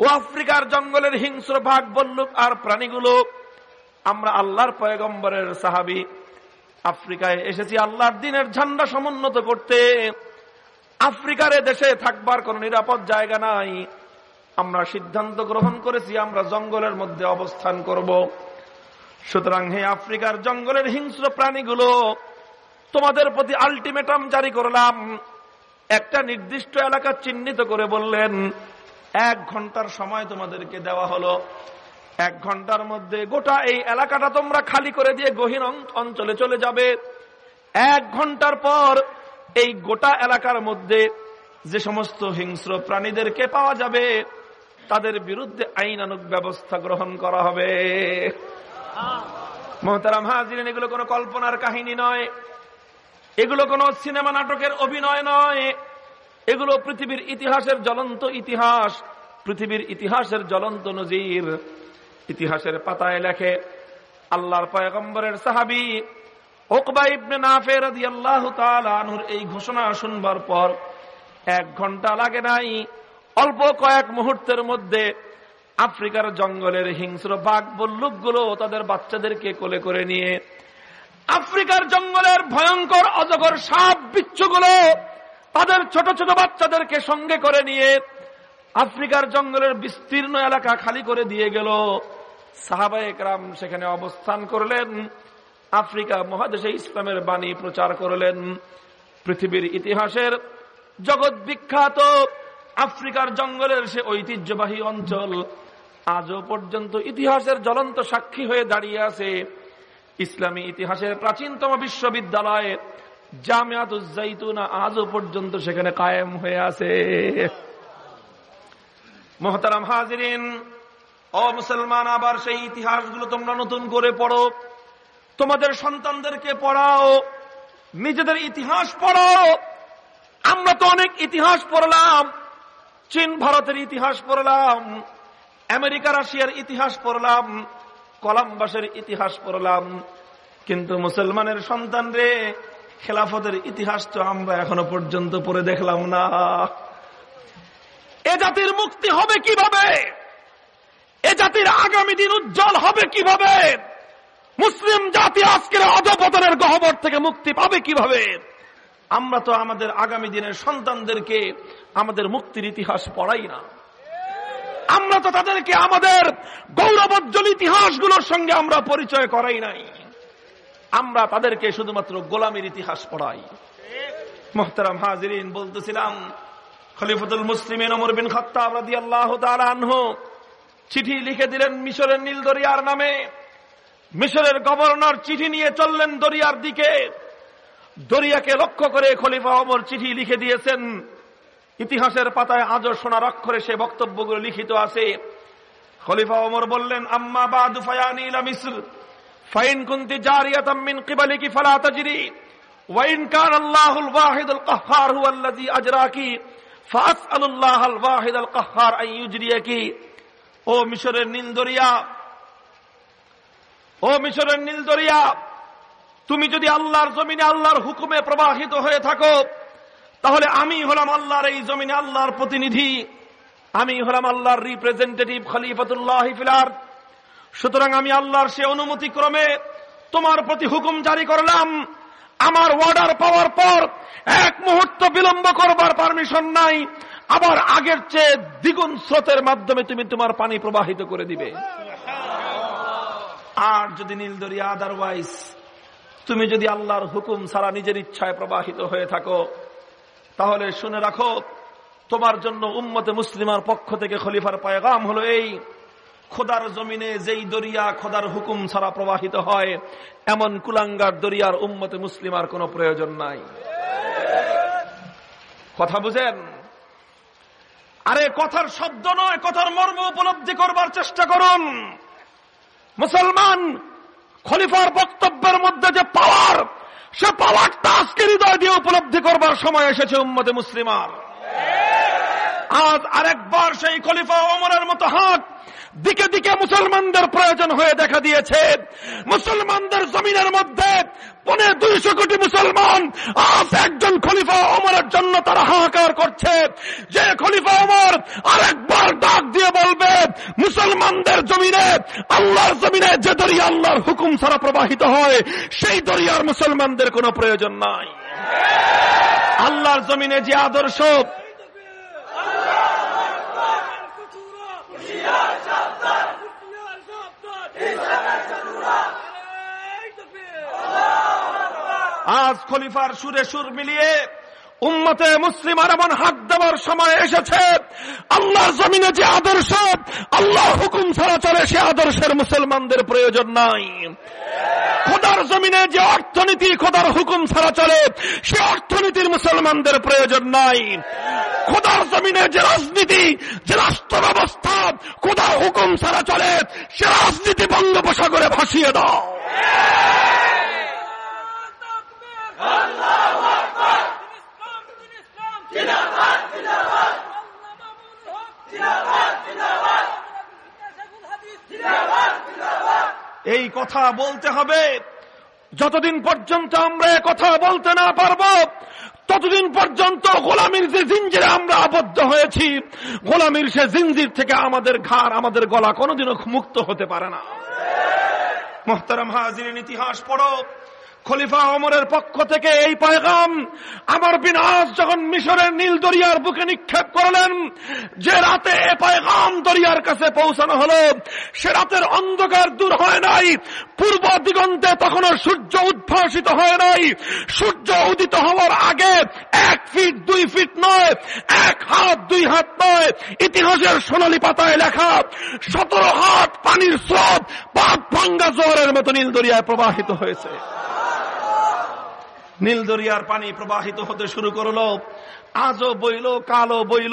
ও আফ্রিকার জঙ্গলের হিংস্র ভাগ বল্লুক আর প্রাণীগুলো, আমরা আল্লাহর পয়গম্বরের সাহাবি। আফ্রিকায় এসেছি আল্লাহর দিনের ঝান্ডা সমুন্নত করতে। আফ্রিকার দেশে থাকবার কোন নিরাপদ জায়গা নাই। আমরা সিদ্ধান্ত গ্রহণ করেছি, আমরা জঙ্গলের মধ্যে অবস্থান করব। সুতরাং হে আফ্রিকার জঙ্গলের হিংস্র প্রাণীগুলো, তোমাদের প্রতি আলটিমেটাম জারি করলাম। একটা নির্দিষ্ট এলাকা চিহ্নিত করে বললেন এক ঘণ্টার সময় তোমাদেরকে দেওয়া হলো। এক ঘণ্টার মধ্যে গোটা এই এলাকাটা তোমরা খালি করে দিয়ে গহীন অঞ্চলে চলে যাবে। এক ঘণ্টার পর এই গোটা এলাকার মধ্যে যে সমস্ত হিংস্র প্রাণীদেরকে পাওয়া যাবে, তাদের বিরুদ্ধে আইনানুক ব্যবস্থা গ্রহণ করা হবে। মোহতারাম হাজিরেন, এগুলো কোনো কল্পনার কাহিনী নয়। এগুলো কোনো সিনেমা নাটকের অভিনয় নয়। এগুলো পৃথিবীর ইতিহাসের জ্বলন্ত ইতিহাস। পৃথিবীর ইতিহাসের জ্বলন্ত নজির। ইতিহাসের পাতায় লেখে আল্লাহর পয়গম্বরের সাহাবি এই ঘোষণা শুনবার পর এক ঘণ্টা লাগে নাই, অল্প কয়েক মুহূর্তের মধ্যে আফ্রিকার জঙ্গলের হিংস্র বাঘ বল্লুকগুলো তাদের বাচ্চাদেরকে কোলে করে নিয়ে আফ্রিকার জঙ্গলের ভয়ঙ্কর অজগর সাপ বিচ্ছুগুলো তাদের ছোট ছোট বাচ্চাদেরকে সঙ্গে করে নিয়ে আফ্রিকার জঙ্গলের বিস্তীর্ণ এলাকা খালি করে দিয়ে গেল। সাহাবা একরাম সেখানে অবস্থান করলেন। আফ্রিকা মহাদেশে ইসলামের বাণী প্রচার করলেন। পৃথিবীর ইতিহাসের জগৎ বিখ্যাত আফ্রিকার জঙ্গলের সে ঐতিহ্যবাহী অঞ্চল আজও পর্যন্ত ইতিহাসের জ্বলন্ত সাক্ষী হয়ে দাঁড়িয়ে আছে। ইসলামী ইতিহাসের প্রাচীনতম বিশ্ববিদ্যালয় জামিয়াতুজাইতুনা আজও পর্যন্ত সেখানে কায়েম হয়ে আছে। মোহতারাম ও মুসলমান, আবার সেই ইতিহাসগুলো তোমরা নতুন করে পড়ো। তোমাদের সন্তানদেরকে পড়াও, নিজেদের ইতিহাস পড়াও। আমরা তো অনেক ইতিহাস পড়লাম, চীন ভারতের ইতিহাস পড়লাম, আমেরিকা, রাশিয়ার ইতিহাস পড়লাম, কলাম্বাসের ইতিহাস পড়লাম। কিন্তু মুসলমানের সন্তান রে খেলাফতের ইতিহাস তো আমরা এখনও পর্যন্ত পড়ে দেখলাম না। এ জাতির মুক্তি হবে কীভাবে? এ জাতির আগামী দিন উজ্জ্বল হবে কীভাবে? মুসলিম জাতি আজকের অধপতনের গহবর থেকে মুক্তি পাবে কীভাবে? আমরা তো আমাদের আগামী দিনের সন্তানদেরকে আমাদের মুক্তির ইতিহাস পড়াই না। আমরা তো তাদেরকে আমাদের গৌরবোজ্জ্বল ইতিহাসগুলোর সঙ্গে আমরা পরিচয় করাই নাই। আমরা তাদেরকে শুধুমাত্র গোলামের ইতিহাস পড়াই। মোহতারাম হাজিরিন, বলতেছিলাম, খলিফতুল মুসলিমিন অমর বিন খত্তাব তাআলা আনহু চিঠি লিখে দিলেন মিশরের নীল দরিয়ার নামে। মিশরের গভর্নর চিঠি নিয়ে চললেন দরিয়ার দিকে। দরিয়াকে লক্ষ্য করে খলিফা অমর চিঠি লিখে দিয়েছেন। ইতিহাসের পাতায় আজও সোনার অক্ষরে সে বক্তব্যগুলো লিখিত আছে। খলিফা ওমর বললেন, আম্মা বাদু ফায়ানি ইলা মিসর। ফাইন কুনতি জারিয়াতাম মিন কিবালিকি ফালা তাজরি ওয়াইন কান আল্লাহুল ওয়াহিদুল কাহ্হার হুয়া আল্লাযী আজরাকি ফাসআলুল্লাহ আল ওয়াহিদ আল কাহ্হার আন ইউজরিয়াকি ও মিশরের নীল দরিয়া ও মিশরের নীল দরিয়া তুমি যদি আল্লাহর জমিনে আল্লাহর হুকুমে প্রবাহিত হয়ে থাকো, তাহলে আমি হলাম আল্লাহর এই জমিনে আল্লাহর প্রতিনিধি। আমি হলাম আল্লাহর রিপ্রেজেন্টেটিভ খলিফাতুল্লাহ ফিলার সুতরাং আমি আল্লাহর সে অনুমতি ক্রমে তোমার প্রতি হুকুম জারি করলাম। আমার অর্ডার পাওয়ার পর এক মুহূর্ত বিলম্ব করবার পারমিশন নাই। আবার আগের চেয়ে দ্বিগুণ স্রোতের মাধ্যমে তুমি তোমার পানি প্রবাহিত করে দিবে। আর যদি নীলদরিয়া আদারওয়াইজ তুমি যদি আল্লাহর হুকুম ছাড়া নিজের ইচ্ছায় প্রবাহিত হয়ে থাকো, তাহলে শুনে রাখো, তোমার জন্য উম্মতে মুসলিমার পক্ষ থেকে খলিফার পায়গাম হলো এই। খোদার জমিনে যেই দরিয়া খোদার হুকুম ছাড়া প্রবাহিত হয়, এমন কুলাঙ্গার দরিয়ার উম্মতে মুসলিমার কোনো প্রয়োজন নাই। কথা বুঝেন? আরে কথার শব্দ নয়, কথার মর্ম উপলব্ধি করবার চেষ্টা করুন। মুসলমান খলিফার বক্তব্যের মধ্যে যে পাওয়ার সে পাওয়ারটা আজকে হৃদয় দিয়ে উপলব্ধি করবার সময় এসেছে উম্মতে মুসলিমার। আজ আরেকবার সেই খলিফা অমরের মতো হাত দিকে দিকে মুসলমানদের প্রয়োজন হয়ে দেখা দিয়েছে। মুসলমানদের জমিনের মধ্যে পনে দুইশো কোটি মুসলমান আজ একজন খলিফা অমরের জন্য তারা হাহাকার করছে। যে খলিফা অমর আরেকবার ডাক দিয়ে বলবে, মুসলমানদের জমিনে, আল্লাহর জমিনে যে দরিয়া আল্লাহর হুকুম ছাড়া প্রবাহিত হয়, সেই দরিয়ার মুসলমানদের কোনো প্রয়োজন নাই। আল্লাহর জমিনে যে আদর্শ আজ খলিফার সুরে সুর মিলিয়ে উম্মতে মুসলিমার এমন হাত দেওয়ার সময় এসেছে। আল্লাহর জমিনে যে আদর্শ আল্লাহ হুকুম ছাড়া চলে সে আদর্শের মুসলমানদের প্রয়োজন নাই। খোদার জমিনে যে অর্থনীতি, খোদার হুকুম ছাড়া চলে, সে অর্থনীতির মুসলমানদের প্রয়োজন নাই। খোদার জমিনে যে রাজনীতি, যে রাষ্ট্র ব্যবস্থা খোদার হুকুম ছাড়া চলে, সে রাজনীতি বঙ্গোপসাগরে ভাসিয়ে দাও। এই কথা বলতে হবে। যতদিন পর্যন্ত আমরা কথা বলতে না পারব, ততদিন পর্যন্ত গোলামীর যে জিঞ্জিরে আমরা আবদ্ধ হয়েছি, গোলামীর সে জিঞ্জির থেকে আমাদের ঘাড়, আমাদের গলা কোনোদিনও মুক্ত হতে পারে না। মোহতারাম হাজির ইতিহাস পড়ো। খলিফা অমরের পক্ষ থেকে এই পয়গাম আমার বিনাশ যখন মিশরের নীল দরিয়ার বুকে নিক্ষেপ করলেন, যে রাতে এ পয়গাম দরিয়ার কাছে পৌঁছানো হলো, সে রাতের অন্ধকার দূর হয় নাই, পূর্ব দিগন্তে তখনও সূর্য উদ্ভাসিত হয় নাই। সূর্য উদিত হওয়ার আগে এক ফিট, দুই ফিট নয়, এক হাত, দুই হাত নয়, ইতিহাসের সোনালী পাতায় লেখা, সতেরো হাত পানির স্রোত পাত ভাঙ্গা জোয়ারের মতো নীল দরিয়ায় প্রবাহিত হয়েছে। নীল দরিয়ার পানি প্রবাহিত হতে শুরু করল। আজও বইল কালো বইল।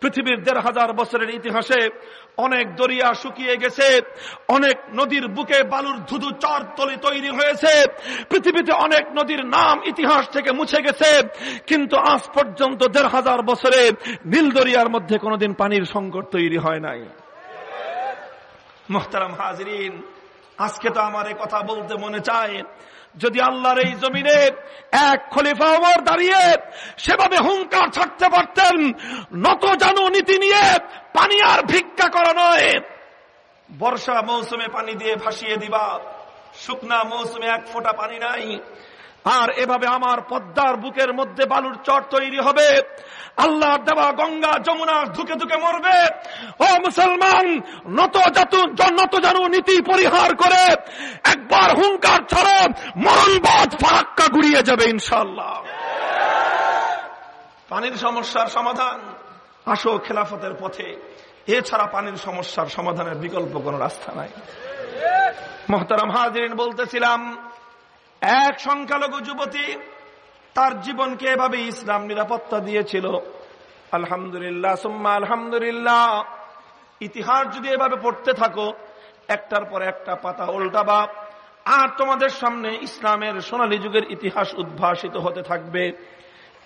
পৃথিবীর দেড় হাজার বছরের ইতিহাসে অনেক দরিয়া শুকিয়ে গেছে, অনেক নদীর বুকে বালুর ধুধু চর তলি তৈরি হয়েছে। পৃথিবীতে অনেক নদীর নাম ইতিহাস থেকে মুছে গেছে। কিন্তু আজ পর্যন্ত দেড় হাজার বছরে নীল দরিয়ার মধ্যে কোনোদিন পানির সংকট তৈরি হয় নাই। মোহতারাম হাজরিন, আজকে তো আমার কথা বলতে মনে চায়। যদি আল্লাহর এই জমিনে এক খলিফা ওমর দাঁড়িয়ে সেভাবে হুঙ্কার ছাড়তে পারতেন, নত জানু নীতি নিয়ে পানি আর ভিক্ষা করা নয়। বর্ষা মৌসুমে পানি দিয়ে ভাসিয়ে দিবা, শুকনা মৌসুমে এক ফোঁটা পানি নাই আর এভাবে আমার পদ্মার বুকের মধ্যে বালুর চর তৈরি হবে। আল্লাহর দেওয়া গঙ্গা যমুনা ধুকে ধুকে মরবে। ও মুসলমান, নত জাতু নত জানু নীতি পরিহার করে একবার হুঙ্কার ছাড়ো মরণবাদ ফারাক্কা গুড়িয়ে যাবে ইনশাল্লাহ পানির সমস্যার সমাধান, আসো খেলাফতের পথে। এছাড়া পানির সমস্যার সমাধানের বিকল্প কোন রাস্তা নাই। মহতারাম হাজির বলতেছিলাম এক সংখ্যালঘু যুবতী তার জীবনকে এভাবে ইসলাম নিরাপত্তা দিয়েছিল। আলহামদুলিল্লাহ, সুম্মা আলহামদুলিল্লাহ। ইতিহাস যদি এভাবে পড়তে থাকো, একটার পর একটা পাতা উল্টাবা, আর তোমাদের সামনে ইসলামের সোনালী যুগের ইতিহাস উদ্ভাসিত হতে থাকবে।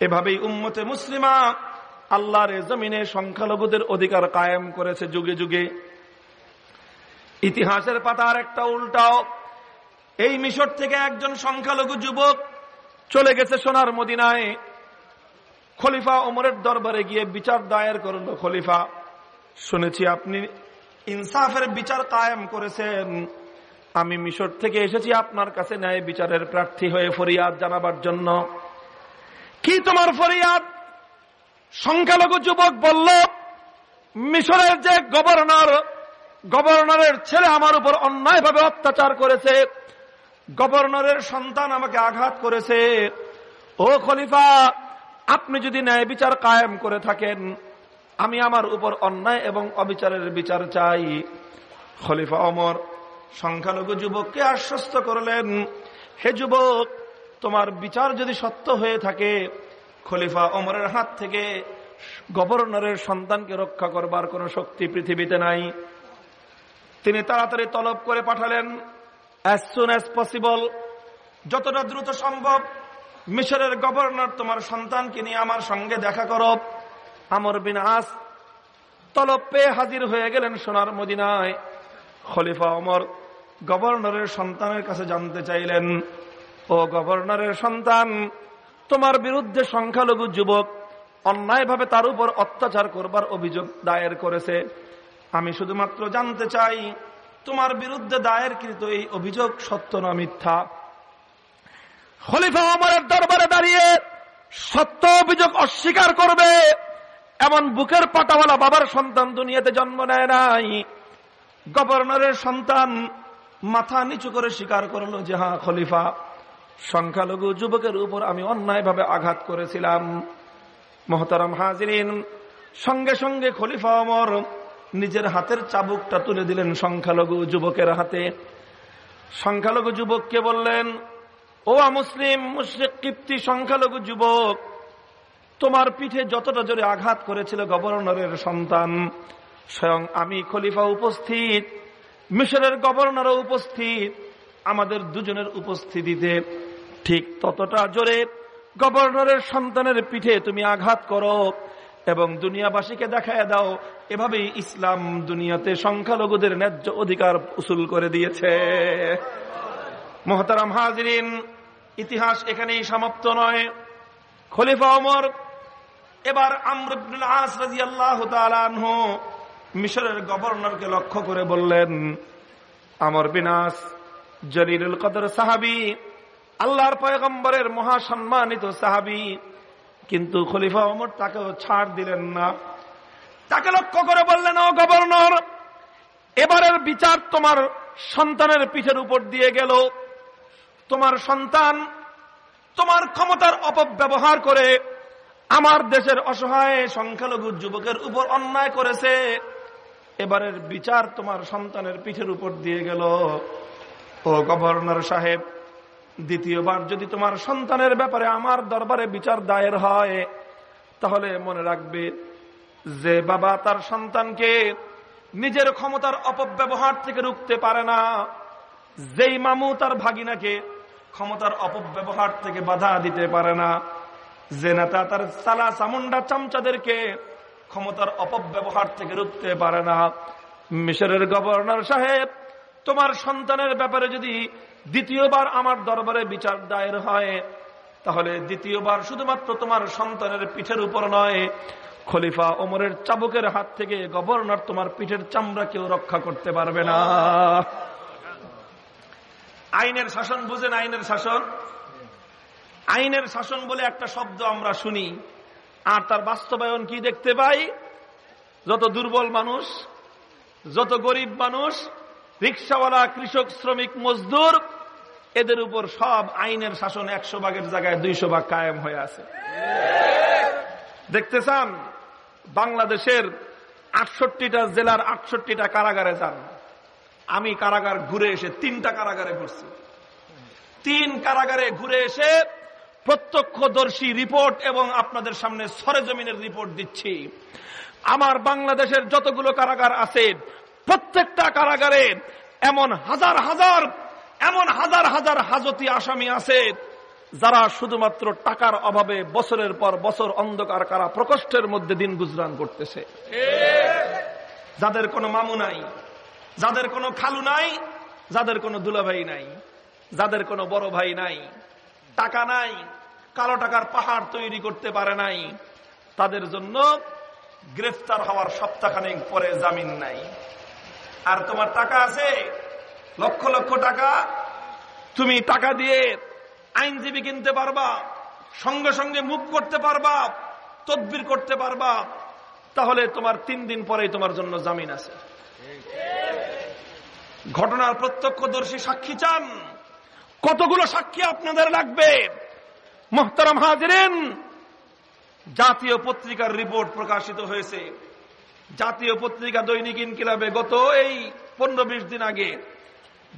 এভাবেই উম্মতে মুসলিমা আল্লাহর জমিনে সংখ্যালঘুদের অধিকার কায়েম করেছে যুগে যুগে। ইতিহাসের পাতার একটা উল্টাও এই মিশর থেকে একজন সংখ্যালঘু যুবক চলে গেছে সোনার মদিনায়। খলিফা ওমরের দরবারে গিয়ে বিচার দায়ের করল। খলিফা, শুনেছি আপনি ইনসাফের বিচার কায়েম করেছেন। আমি মিশর থেকে এসেছি আপনার কাছে ন্যায় বিচারের প্রার্থী হয়ে ফরিয়াদ জানাবার জন্য। কি তোমার ফরিয়াদ? সংখ্যালঘু যুবক বলল, মিশরের যে গভর্নর, গভর্নরের ছেলে আমার উপর অন্যায়ভাবে অত্যাচার করেছে। গভর্নরের সন্তান আমাকে আঘাত করেছে। ও খলিফা, আপনি যদি ন্যায় বিচার কায়েম করে থাকেন, আমি আমার উপর অন্যায় এবং অবিচারের বিচার চাই। খলিফা অমর সংখ্যালঘু যুবককে আশ্বস্ত করলেন, হে যুবক, তোমার বিচার যদি সত্য হয়ে থাকে, খলিফা অমরের হাত থেকে গভর্নরের সন্তানকে রক্ষা করবার কোন শক্তি পৃথিবীতে নাই। তিনি তাড়াতাড়ি তলব করে পাঠালেন অ্যাজ সুন অ্যাজ পসিবল যতটা দ্রুত সম্ভব, মিশরের গভর্নর তোমার সন্তানকে নিয়ে আমার সঙ্গে দেখা করো। আমর বিন আস তলব পেয়ে হাজির হয়ে গেলেন সোনার মদিনায়। খলিফা অমর গভর্নরের সন্তানের কাছে জানতে চাইলেন, ও গভর্নরের সন্তান, তোমার বিরুদ্ধে সংখ্যালঘু যুবক অন্যায়ভাবে তার উপর অত্যাচার করবার অভিযোগ দায়ের করেছে। আমি শুধুমাত্র জানতে চাই তোমার বিরুদ্ধে দায়েরকৃত এই অভিযোগ সত্য না মিথ্যা? খলিফা অমরের দরবারে দাঁড়িয়ে সত্য অভিযোগ অস্বীকার করবে, এমন বুকের পাটাওয়ালা বাবার সন্তান দুনিয়াতে জন্ম নেয় নাই। গভর্নরের সন্তান মাথা নিচু করে স্বীকার করল যে হ্যাঁ খলিফা, সংখ্যালঘু যুবকের উপর আমি অন্যায়ভাবে আঘাত করেছিলাম। মহতারাম হাজিরিন, সঙ্গে সঙ্গে খলিফা অমর নিজের হাতের চাবুকটা তুলে দিলেন সংখ্যালঘু যুবকের হাতে। সংখ্যালঘু যুবককে বললেন, ও মুসলিম, মুশ্রিক, কিপ্তি, সংখ্যালঘু যুবক, তোমার পিঠে যতটা জোরে আঘাত করেছিল গভর্নরের সন্তান, স্বয়ং আমি খলিফা উপস্থিত, মিশরের গভর্নরও উপস্থিত, আমাদের দুজনের উপস্থিতিতে ঠিক ততটা জোরে গভর্নরের সন্তানের পিঠে তুমি আঘাত করো। এবং দুনিয়াবাসীকে দেখায় দাও, এভাবেই ইসলাম দুনিয়াতে সংখ্যালঘুদের ন্যায্য অধিকার উসুল করে দিয়েছে। মোহতারাম হাজরিন, ইতিহাস এখানেই সমাপ্ত নয়। খলিফা অমর এবার মিশরের গভর্নরকে লক্ষ্য করে বললেন, আমর বিনাস জলিরুল কদর সাহাবি, আল্লাহর পয়গম্বরের মহাসম্মানিত সাহাবি কিন্তু খলিফা অমর তাকেও ছাড় দিলেন না। তাকে লক্ষ্য করে বললেন, ও গভর্নর, এবারের বিচার তোমার সন্তানের পিঠের উপর দিয়ে গেল। তোমার সন্তান তোমার ক্ষমতার অপব্যবহার করে আমার দেশের অসহায় সংখ্যালঘু যুবকের উপর অন্যায় করেছে। এবারের বিচার তোমার সন্তানের পিঠের উপর দিয়ে গেল। ও গভর্নর সাহেব দ্বিতীয়বার যদি তোমার সন্তানের ব্যাপারে আমার দরবারে বিচার দায়ের হয়, তাহলে মনে রাখবে যে বাবা তার সন্তানকে নিজের ক্ষমতার অপব্যবহার থেকে রুখতে পারে না। যেই মামু তার ভাগিনাকে ক্ষমতার অপব্যবহার থেকে বাধা দিতে পারে না। যে নেতা তার সালা চামুন্ডা চামচাদেরকে ক্ষমতার অপব্যবহার থেকে রুখতে পারে না। মিশরের গভর্নর সাহেব, তোমার সন্তানের ব্যাপারে যদি দ্বিতীয়বার আমার দরবারে বিচার দায়ের হয়। তাহলে দ্বিতীয়বার শুধুমাত্র তোমার সন্তানের পিঠের উপর নয়, খলিফা ওমরের চাবুকের হাত থেকে গভর্নর তোমার পিঠের চামড়া কেউ রক্ষা করতে পারবে না। আইনের শাসন, বুঝেন আইনের শাসন? আইনের শাসন বলে একটা শব্দ আমরা শুনি। আর তার বাস্তবায়ন কি দেখতে পাই? যত দুর্বল মানুষ, যত গরিব মানুষ, রিক্সাওয়ালা, কৃষক, শ্রমিক, মজদুর এদের উপর সব আইনের শাসন একশো ভাগের জায়গায় দুইশো ভাগ কায়েম হয়ে আছে। দেখতে চান, বাংলাদেশের আটষট্টিটা জেলার আটষট্টিটা কারাগারে যান। আমি কারাগার ঘুরে এসে তিনটা কারাগারে ঘুরছি। তিন কারাগারে ঘুরে এসে প্রত্যক্ষদর্শী রিপোর্ট এবং আপনাদের সামনে সরেজমিনের রিপোর্ট দিচ্ছি। আমার বাংলাদেশের যতগুলো কারাগার আছে, প্রত্যেকটা কারাগারে এমন হাজার হাজার এমন হাজার হাজার হাজতি আসামি আছে, যারা শুধুমাত্র টাকার অভাবে বছরের পর বছর অন্ধকার কারা প্রকোষ্ঠের মধ্যে দিন গুজরান করতেছে। যাদের কোনো মামু নাই, যাদের কোনো খালু নাই, যাদের কোনো দুলাভাই নাই, যাদের কোনো বড় ভাই নাই, টাকা নাই, কালো টাকার পাহাড় তৈরি করতে পারে নাই, তাদের জন্য গ্রেফতার হওয়ার সপ্তাহখানেক পরে জামিন নাই। আর তোমার টাকা আছে? লক্ষ লক্ষ টাকা তুমি টাকা দিয়ে আইনজীবী কিনতে পারবা, সঙ্গে সঙ্গে মুখ করতে পারবা, তদবির করতে পারবা, তাহলে তোমার তিন দিন পরেই তোমার জন্য জামিন আছে। ঘটনার প্রত্যক্ষদর্শী সাক্ষী চান, কতগুলো সাক্ষী আপনাদের লাগবে? মোহতারাম হাজরেন, জাতীয় পত্রিকার রিপোর্ট প্রকাশিত হয়েছে। জাতীয় পত্রিকা দৈনিক ইনকিলাবে গত এই পনেরো বিশ দিন আগে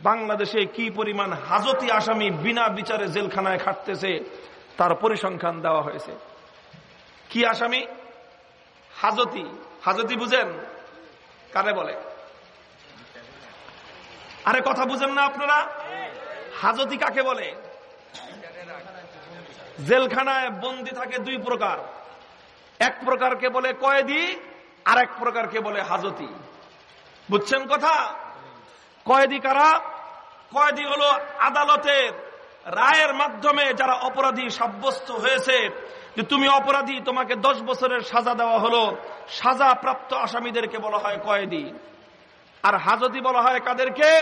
বাংলাদেশে কি পরিমাণ হাজতি আসামি বিনা বিচারে জেলখানায় খাটতেছে, তার পরিসংখ্যান দেওয়া হয়েছে। কি আসামি? হাজতি। হাজতি বুঝেন? কারে বলে? আরে কথা বুঝেন না আপনারা? হাজতি কাকে বলে? জেলখানায় বন্দি থাকে দুই প্রকার। এক প্রকারকে বলে কয়েদি আর এক প্রকারকে বলে হাজতি। বুঝছেন কথা? কয়েদি কারা? কয়েদি হলো আদালতের রায়ের মাধ্যমে যারা অপরাধী সাব্যস্ত হয়েছে। যে তুমি অপরাধী, তোমাকে দশ বছরের সাজা দেওয়া হলো। সাজা প্রাপ্ত আসামিদেরকে বলা হয় কয়েদি। আর হাজতি বলা হয় কাদেরকে?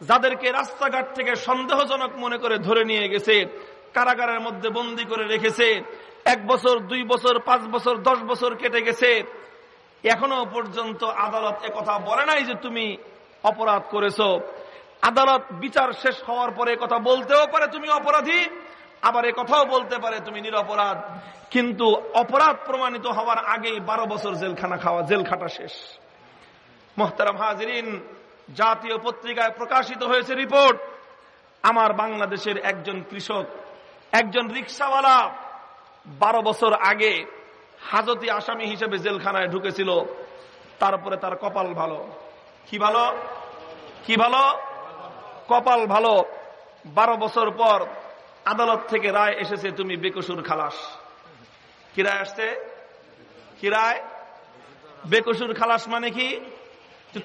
যাদেরকে রাস্তাঘাট থেকে সন্দেহজনক মনে করে ধরে নিয়ে গেছে, কারাগারের মধ্যে বন্দি করে রেখেছে। এক বছর, দুই বছর, পাঁচ বছর, দশ বছর কেটে গেছে। এখনও পর্যন্ত আদালত কথা বলে নাই যে তুমি অপরাধ করেছ। আদালত বিচার শেষ হওয়ার পরে কথা বলতেও পারে তুমি অপরাধী, আবার এ কথাও বলতে পারে তুমি নিরপরাধ। কিন্তু অপরাধ প্রমাণিত হওয়ার আগেই বারো বছর জেলখানা খাওয়া জেল খাটা শেষ। মোহতারাম হাজরিন, জাতীয় পত্রিকায় প্রকাশিত হয়েছে রিপোর্ট, আমার বাংলাদেশের একজন কৃষক, একজন রিক্সাওয়ালা, বারো বছর আগে হাজতি আসামি হিসেবে জেলখানায় ঢুকেছিল। তারপরে তার কপাল ভালো। কি ভালো? কি ভালো? কপাল ভালো। বারো বছর পর আদালত থেকে রায় এসেছে, তুমি বেকসুর খালাস। কি রায় আসছে? কি রায়? বেকসুর খালাস মানে কি?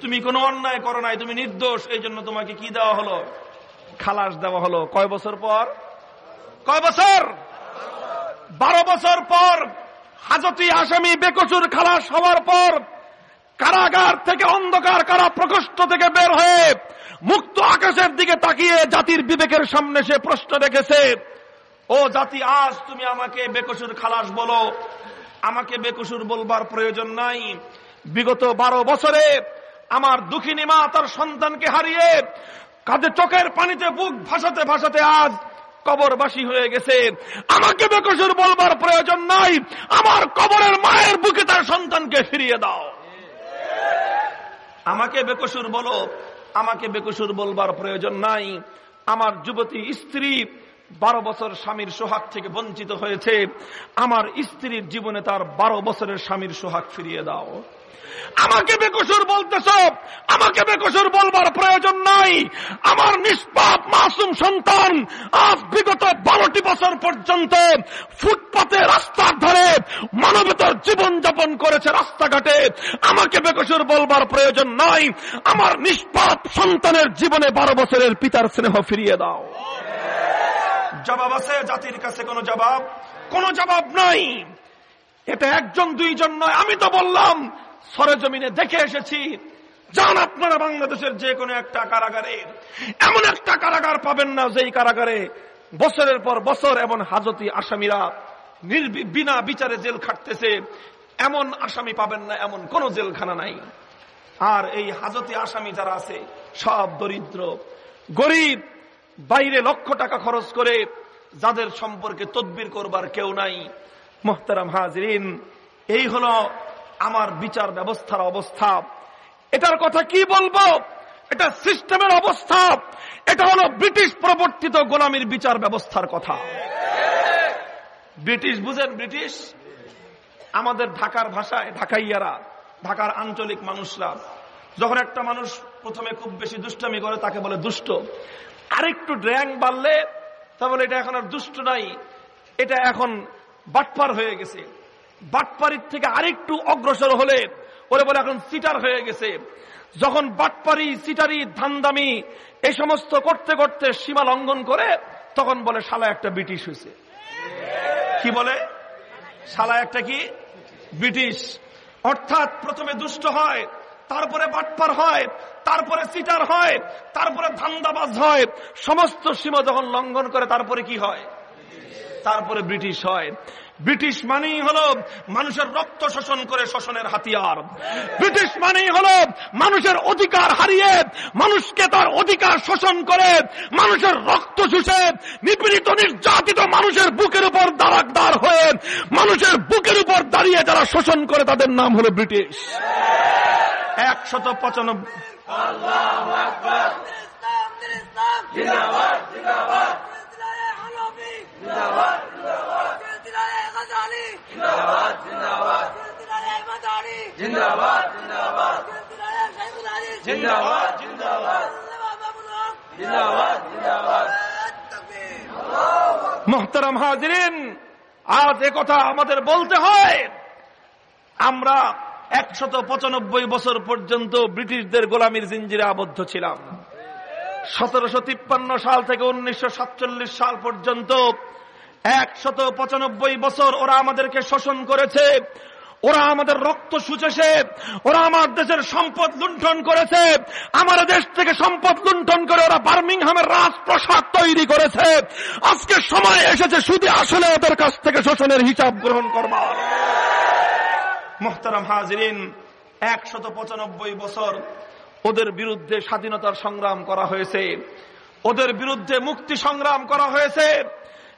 তুমি কোনো অন্যায় করো নাই, তুমি নির্দোষ, এই জন্য তোমাকে কি দেওয়া হলো? খালাস দেওয়া হলো। কয় বছর পর? কয় বছর? বারো বছর পর হাজতি আসামি বেকসুর খালাস হওয়ার পর কারাগার থেকে অন্ধকার, কারা প্রকোষ্ঠ থেকে বের হয়ে মুক্ত আকাশের দিকে তাকিয়ে জাতির বিবেকের সামনে সে প্রশ্ন রেখেছে, ও জাতি, আজ তুমি আমাকে বেকসুর খালাস বলো। আমাকে বেকসুর বলবার প্রয়োজন নাই। বিগত বারো বছরে আমার দুঃখিনী মা তার সন্তানকে হারিয়ে কাঁধে চোখের পানিতে, বুক ভাসাতে ভাসাতে আজ কবরবাসী হয়ে গেছে। আমাকে বেকসুর বলবার প্রয়োজন নাই। আমার কবরের মায়ের বুকে তার সন্তানকে ফিরিয়ে দাও। আমাকে বেকসুর বলো, আমাকে বেকসুর বলবার প্রয়োজন নাই। আমার যুবতী স্ত্রী বারো বছর স্বামীর সোহাগ থেকে বঞ্চিত হয়েছে। আমার স্ত্রীর জীবনে তার বারো বছরের স্বামীর সোহাগ ফিরিয়ে দাও। আমাকে বেকসুর বলতেছ? আমাকে বেকসুর বলবার প্রয়োজন নাই। আমার নিষ্পাপ মাসুম সন্তান আজ বিগত বারোটি বছর পর্যন্ত ফুটপাতে রাস্তার ধরে মানবতার জীবন যাপন করেছে রাস্তাঘাটে। আমাকে বেকসুর বলবার প্রয়োজন নাই। আমার নিষ্পাপ সন্তানের জীবনে বারো বছরের পিতার স্নেহ ফিরিয়ে দাও। জবাব আছে? জাতির কাছে কোনো জবাব? কোনো জবাব নাই। এটা একজন, দুইজন নয়। আমি তো বললাম সরেজমিনে দেখে এসেছি যান আপনারা বাংলাদেশের যে কোনো একটা কারাগারে। এমন একটা কারাগার পাবেন না যেই কারাগারে বছরের পর বছর এমন হাজতি আসামিরা বিনা বিচারে জেল খাটতেছে, এমন আসামি পাবেন না, এমন কোন জেলখানা নাই। আর এই হাজতি আসামি যারা আছে, সব দরিদ্র, গরিব, বাইরে লক্ষ টাকা খরচ করে যাদের সম্পর্কে তদবির করবার কেউ নাই। মোহতারাম হাজরিন, এই হলো আমার বিচার ব্যবস্থার অবস্থা। এটার কথা কি বলব? এটা সিস্টেমের অবস্থা। এটা হলো ব্রিটিশ প্রবর্তিত গোলামীর বিচার ব্যবস্থার কথা। ব্রিটিশ, বুঝেন ব্রিটিশ? আমাদের ঢাকার ভাষায়, ঢাকাইয়ারা, ঢাকার আঞ্চলিক মানুষরা, যখন একটা মানুষ প্রথমে খুব বেশি দুষ্টামি করে, তাকে বলে দুষ্ট। আরেকটু ড্র্যাং বাড়লে, তাহলে এটা এখন আর দুষ্ট নাই। এটা এখন বাটপার হয়ে গেছে। বাটপারির থেকে আরেকটু অগ্রসর হলে, ওরে বলে এখন সিটার হয়ে গেছে। যখন বাটপারি, সিটারি, ধানদামি এই সমস্ত করতে করতে সীমা লঙ্ঘন করে, তখন বলে, শালা একটা ব্রিটিশ হয়েছে। কি বলে? শালা একটা কি? ব্রিটিশ। অর্থাৎ প্রথমে দুষ্ট হয়, তারপরে বাটপার হয়, তারপরে সিটার হয়, তারপরে ধান্দাবাজ হয়। সমস্ত সীমা যখন লঙ্ঘন করে, তারপরে কি হয়? তারপরে ব্রিটিশ হয়। ব্রিটিশ মানেই হলো মানুষের রক্ত শোষণ করে শোষণের হাতিয়ার। ব্রিটিশ মানেই হলো মানুষের অধিকার হারিয়ে মানুষকে তার অধিকার শোষণ করে মানুষের রক্ত শুষে নিপীড়িত নির্যাতিত মানুষের বুকের উপর দাঁড়াকদার হয়ে মানুষের বুকের উপর দাঁড়িয়ে যারা শোষণ করে তাদের নাম হলো ব্রিটিশ। একশত পঁচানব্বই মোহতারাম হাজরিন আজ কথা আমাদের বলতে হয়। আমরা একশত পঁচানব্বই বছর পর্যন্ত ব্রিটিশদের গোলামীর জিঞ্জিরে আবদ্ধ ছিলাম। সতেরোশো তিপ্পান্ন সাল থেকে উনিশশো সাতচল্লিশ সাল পর্যন্ত একশত পঁচানব্বই বছর ওরা আমাদেরকে শোষণ করেছে। ওরা আমাদের রক্ত সুচেছে ওরা আমার দেশের সম্পদ লুণ্ঠন করেছে। আমার দেশ থেকে সম্পদ লুণ্ঠন করে ওরা বার্মিংহামের রাজপ্রসাদ তৈরি করেছে। আজকে সময় এসেছে, শুধু আসলে ওদের কাছ থেকে শোষণের হিসাব গ্রহণ করবার মোহতারাম হাজরিন, একশত পঁচানব্বই বছর ওদের বিরুদ্ধে স্বাধীনতার সংগ্রাম করা হয়েছে। ওদের বিরুদ্ধে মুক্তি সংগ্রাম করা হয়েছে।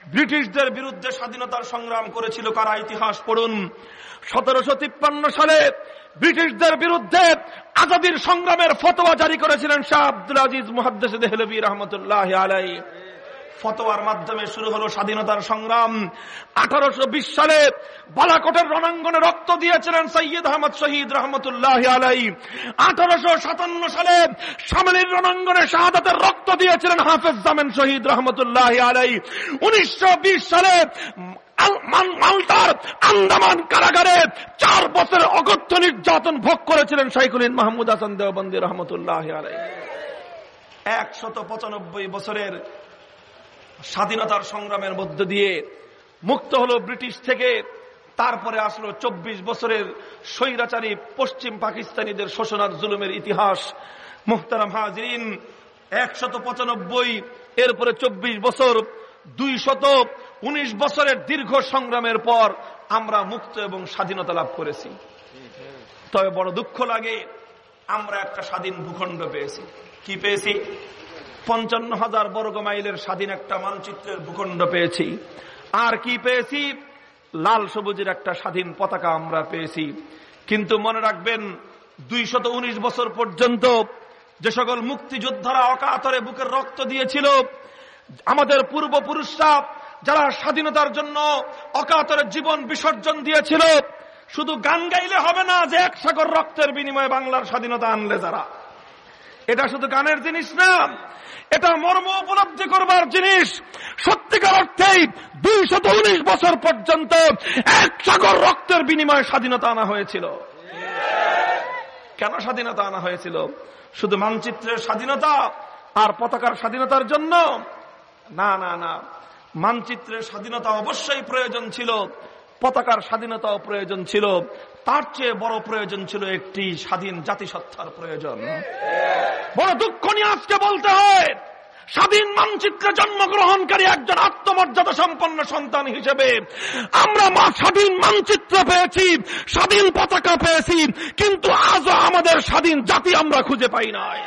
ব্রিটিশদের বিরুদ্ধে স্বাধীনতার সংগ্রাম করেছিল কারা ইতিহাস পড়ুন। সতেরোশো তিপ্পান্ন সালে ব্রিটিশদের বিরুদ্ধে আজাদির সংগ্রামের ফতোয়া জারি করেছিলেন শাহ আব্দুল আজিজ মুহাদ্দেশ দেহলবী রহমতুল্লাহ আলাই ফতোয়ার মাধ্যমে শুরু হলো স্বাধীনতার সংগ্রাম। আঠারোশো বিশ সালে বালাকোটের রণাঙ্গনে রক্ত দিয়েছিলেন সৈয়দ আহমদ শহীদ রহমতুল্লাহ আলাই। আঠারোশো সাতান্ন সালে সামেলির রণাঙ্গনে শাহাদাতের রক্ত দিয়েছিলেন হাফেজ জামেন শহীদ রহমতুল্লাহ আলাই। উনিশশো বিশ সালে মালটার আন্দামান কারাগারে চার বছর অগত্য নির্যাতন ভোগ করেছিলেন শাইকুলিন মাহমুদ হাসান দেওবন্দি রহমতুল্লাহ আলাই। একশত পঁচানব্বই বছরের স্বাধীনতার সংগ্রামের মধ্য দিয়ে মুক্ত হলো ব্রিটিশ থেকে, তারপরে আসলো চব্বিশ বছরের স্বৈরাচারী পশ্চিম পাকিস্তানিদের শোষণার জুলুমের ইতিহাস। মুহতারাম হাজরিন, একশত পঁচানব্বই এরপরে চব্বিশ বছর দুই শত উনিশ বছরের দীর্ঘ সংগ্রামের পর আমরা মুক্ত এবং স্বাধীনতা লাভ করেছি। তবে বড় দুঃখ লাগে, আমরা একটা স্বাধীন ভূখণ্ড পেয়েছি। কি পেয়েছি? পঞ্চান্ন হাজার বর্গ মাইলের স্বাধীন একটা মানচিত্রের ভূখণ্ড পেয়েছি। আর কি পেয়েছি? লাল সবুজের একটা স্বাধীন পতাকা আমরা পেয়েছি। কিন্তু মনে রাখবেন, দুইশত বছর পর্যন্ত যে সকল মুক্তিযোদ্ধারা অকাতরে বুকের রক্ত দিয়েছিল, আমাদের পূর্বপুরুষরা যারা স্বাধীনতার জন্য অকাতরে জীবন বিসর্জন দিয়েছিল, শুধু গান গাইলে হবে না, যে এক সাগর রক্তের বিনিময়ে বাংলার স্বাধীনতা আনলে যারা। এটা শুধু গানের জিনিস না এটা মর্ম উপলব্ধি করবার জিনিস। সত্যিকার অর্থেই দুই শত উনিশ বছর পর্যন্ত এক সাগর রক্তের বিনিময়ে স্বাধীনতা আনা হয়েছিল। কেন স্বাধীনতা আনা হয়েছিল? শুধু মানচিত্রের স্বাধীনতা আর পতাকার স্বাধীনতার জন্য? না না না। মানচিত্রের স্বাধীনতা অবশ্যই প্রয়োজন ছিল। পতাকার স্বাধীনতাও প্রয়োজন ছিল। তার চেয়ে বড় প্রয়োজন ছিল একটি স্বাধীন জাতিসত্তার প্রয়োজন। বড় দুঃখ নিয়ে আজকে বলতে হয় স্বাধীন মানচিত্রে জন্মগ্রহণকারী একজন আত্মমর্যাদা সম্পন্ন সন্তান হিসেবে আমরা মা স্বাধীন মানচিত্র পেয়েছি স্বাধীন পতাকা পেয়েছি কিন্তু আজও আমাদের স্বাধীন জাতি আমরা খুঁজে পাই নাই।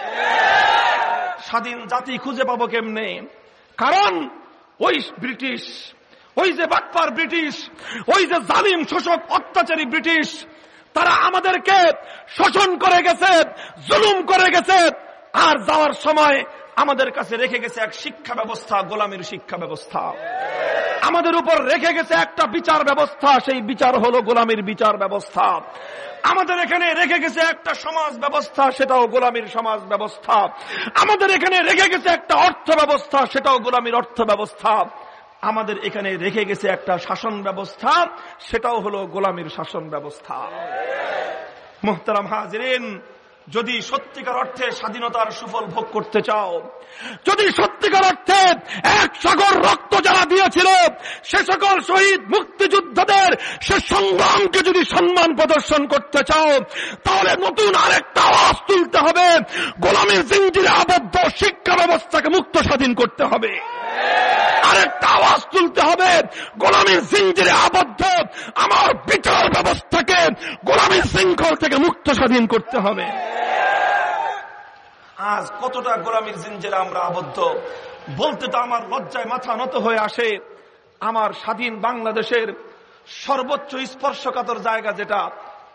স্বাধীন জাতি খুঁজে পাবো কেমনে? কারণ ওই ব্রিটিশ ওই যে বাটপার ব্রিটিশ, ওই যে জালিম শোষক অত্যাচারী ব্রিটিশ, তারা আমাদেরকে শোষণ করে গেছে, জুলুম করে গেছে, আর যাওয়ার সময় আমাদের কাছে রেখে গেছে এক শিক্ষা ব্যবস্থা, গোলামীর শিক্ষা ব্যবস্থা। আমাদের উপর রেখে গেছে একটা বিচার ব্যবস্থা, সেই বিচার হলো গোলামীর বিচার ব্যবস্থা। আমাদের এখানে রেখে গেছে একটা সমাজ ব্যবস্থা, সেটাও গোলামীর সমাজ ব্যবস্থা। আমাদের এখানে রেখে গেছে একটা অর্থ ব্যবস্থা, সেটাও গোলামীর অর্থ ব্যবস্থা। আমাদের এখানে রেখে গেছে একটা শাসন ব্যবস্থা, সেটাও হলো গোলামের শাসন ব্যবস্থা। মোহতারাম হাজরিন, যদি সত্যিকার অর্থে স্বাধীনতার সুফল ভোগ করতে চাও, যদি সত্যিকার অর্থে এক সাগর রক্ত যারা দিয়েছিল, সে সকল শহীদ মুক্তিযুদ্ধদের সে সংগ্রামকে যদি সম্মান প্রদর্শন করতে চাও, তাহলে নতুন আরেকটা আওয়াজ তুলতে হবে। গোলামীর জিঞ্জিরে আবদ্ধ শিক্ষা ব্যবস্থাকে মুক্ত স্বাধীন করতে হবে। আরেকটা আওয়াজ তুলতে হবে। গোলামীর জিঞ্জিরে আবদ্ধ। আমার বিচার ব্যবস্থাকে গোলামীর শৃঙ্খল থেকে মুক্ত স্বাধীন করতে হবে। আজ কতটা গোলামীর জিঞ্জিরে আমরা আবদ্ধ? বলতে তো আমার লজ্জায় মাথা নত হয়ে আসে। আমার স্বাধীন বাংলাদেশের সর্বোচ্চ স্পর্শকাতর জায়গা যেটা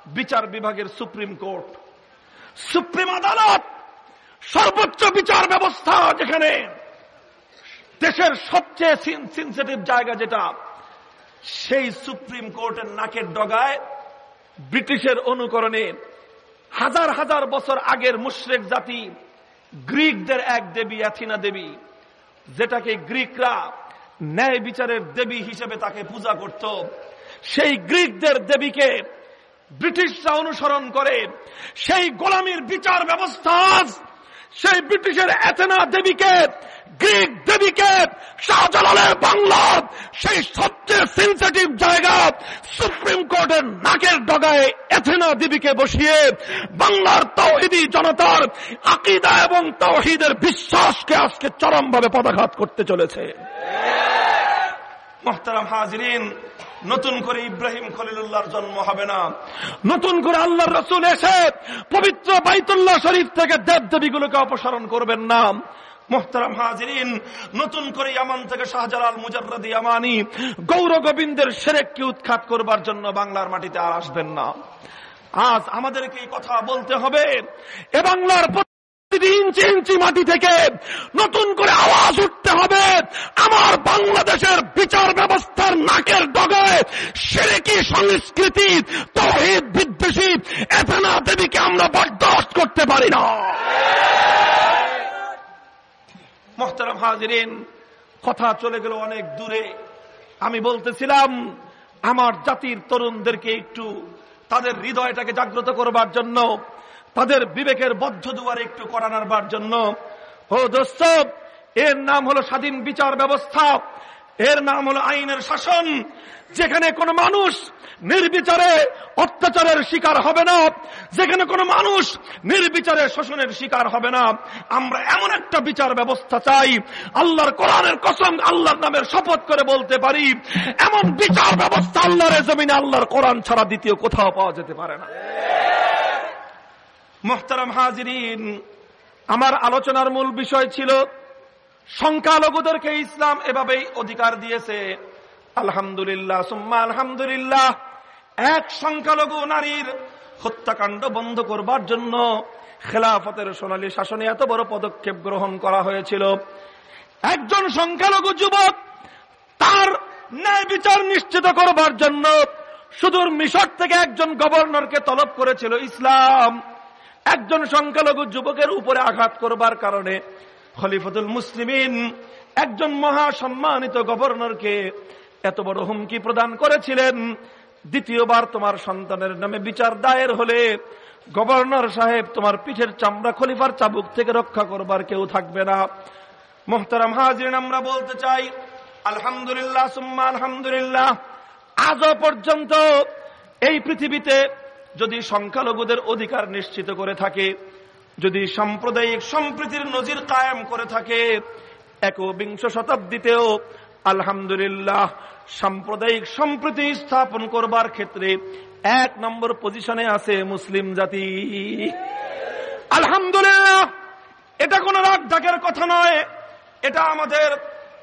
বিচার বিভাগের সুপ্রিম কোর্ট। সুপ্রিম আদালত সর্বোচ্চ বিচার ব্যবস্থা যেখানে দেশের সবচেয়ে সেন্সিটিভ জায়গা যেটা, সেই সুপ্রিম কোর্টের নাকের ডগায় ব্রিটিশের অনুকরণে হাজার হাজার বছর আগের মুশ্রেক জাতি, গ্রিকদের এক দেবী, অ্যাথিনা দেবী, যেটাকে গ্রিকরা ন্যায় বিচারের দেবী হিসেবে তাকে পূজা করত। সেই গ্রিকদের দেবীকে ব্রিটিশরা অনুসরণ করে, সেই গোলামীর বিচার ব্যবস্থা সেই ব্রিটিশের এথেনা দেবীকে গ্রিক দেবীকে শাহজালালের বাংলা সেই সবচেয়ে সেন্সিটিভ জায়গা সুপ্রিম কোর্টের নাকের ডগায় এথেনা দেবীকে বসিয়ে বাংলার তৌহিদি জনতার আকিদা এবং তৌহিদের বিশ্বাসকে আজকে চরমভাবে পদাঘাত করতে চলেছে। মোহতারাম হাজরিন নতুন করে ইব্রাহিম খলিলুল্লাহর জন্ম হবে না। নতুন করে আল্লাহর রসুল এসে পবিত্র বাইতুল্লাহ শরীফ থেকে দেব দেবীগুলোকে অপসারণ করবেন না। মোহতারাম হাজরিন, নতুন করে ইয়ামান থেকে শাহজালাল মুজারদি ইয়ামানি, গৌর গোবিন্দের সেরেককে উৎখাত করবার জন্য বাংলার মাটিতে আর আসবেন না। আজ আমাদেরকে কথা বলতে হবে, এ বাংলার ইঞ্চি ইঞ্চি মাটি থেকে নতুন করে আওয়াজ উঠতে হবে, আমার বাংলাদেশের বিচার ব্যবস্থার নাকের ডগায় সেরেকি সংস্কৃতি, তহিদ বিদ্বেষী এফেনা দেবীকে আমরা বরদাস্ত করতে পারি না। মোহতারাম হাজিরিন, কথা চলে গেল অনেক দূরে। আমি বলতেছিলাম, আমার জাতির তরুণদেরকে একটু তাদের হৃদয়টাকে জাগ্রত করবার জন্য, তাদের বিবেকের বদ্ধ দুয়ারে একটু করানার জন্য। ও দোস্ত, এর নাম হলো স্বাধীন বিচার ব্যবস্থা, এর নাম হলো আইনের শাসন। যেখানে কোনো মানুষ নির্বিচারে অত্যাচারের শিকার হবে না। যেখানে কোনো মানুষ নির্বিচারে শোষণের শিকার হবে না। আমরা এমন একটা বিচার ব্যবস্থা চাই। আল্লাহর কোরআনের কসম আল্লাহর নামের শপথ করে বলতে পারি, এমন বিচার ব্যবস্থা আল্লাহর জমিনে আল্লাহর কোরআন ছাড়া দ্বিতীয় কোথাও পাওয়া যেতে পারে না। মোহতারাম হাজিরিন, আমার আলোচনার মূল বিষয় ছিল, সংখ্যালঘুদেরকে ইসলাম এভাবেই অধিকার দিয়েছে। আলহামদুলিল্লাহ, সুম্মা আলহামদুলিল্লাহ। এক সংখ্যালঘু নারীর হত্যাকাণ্ড বন্ধ করবার জন্য খেলাফতের সোনালী শাসনে এত বড় পদক্ষেপ গ্রহণ করা হয়েছিল। একজন সংখ্যালঘু যুবক তার ন্যায় বিচার নিশ্চিত করবার জন্য সুদূর মিশর থেকে একজন গভর্নরকে তলব করেছিল ইসলাম। একজন সংখ্যালঘু যুবকের উপরে আঘাত করবার কারণে খলিফতুল মুসলিমিন একজন মহা সম্মানিত গভর্নরকে এত বড় হুমকি প্রদান করেছিলেন। দ্বিতীয়বার তোমার সন্তানের নামে বিচার দায়ের হলে গভর্নর সাহেব তোমার পিঠের চামড়া খলিফার চাবুক থেকে রক্ষা করবার কেউ থাকবে না। মোহতারাম হাজির আমরা বলতে চাই, আলহামদুলিল্লাহ, সুম্মা আলহামদুলিল্লাহ আজও পর্যন্ত এই পৃথিবীতে যদি সংখ্যালঘুদের অধিকার নিশ্চিত করে থাকে, যদি সাম্প্রদায়িক সম্প্রীতির নজির কায়েম করে থাকে, একবিংশ শতাব্দীতেও আলহামদুলিল্লাহ সাম্প্রদায়িক সম্প্রীতি স্থাপন করবার ক্ষেত্রে এক নম্বর পজিশনে আছে মুসলিম জাতি। আলহামদুলিল্লাহ, এটা কোন রাগ ঢাকের কথা নয়। এটা আমাদের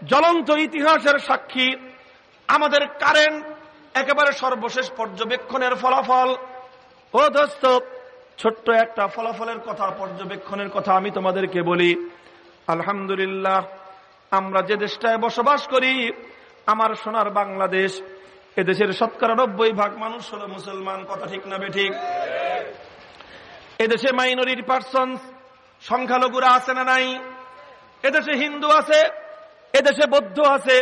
জ্বলন্ত ইতিহাসের সাক্ষী। আমাদের কারেন্ট একেবারে সর্বশেষ পর্যবেক্ষণের ফলাফল। ও দোস্ত, ছোট্ট একটা ফলাফলের কথা, পর্যবেক্ষণের কথা আমি তোমাদেরকে বলি। আলহামদুলিল্লাহ, আমরা যে দেশটায় বসবাস করি আমার সোনার বাংলাদেশ, এদেশের শতকরা নব্বই ভাগ মানুষ হলো মুসলমান, কথা ঠিক না বেঠিক? এদেশে মাইনরিটি পার্সন সংখ্যালঘুরা আছে না নাই? এদেশে হিন্দু আছে, এদেশে বৌদ্ধ আছে,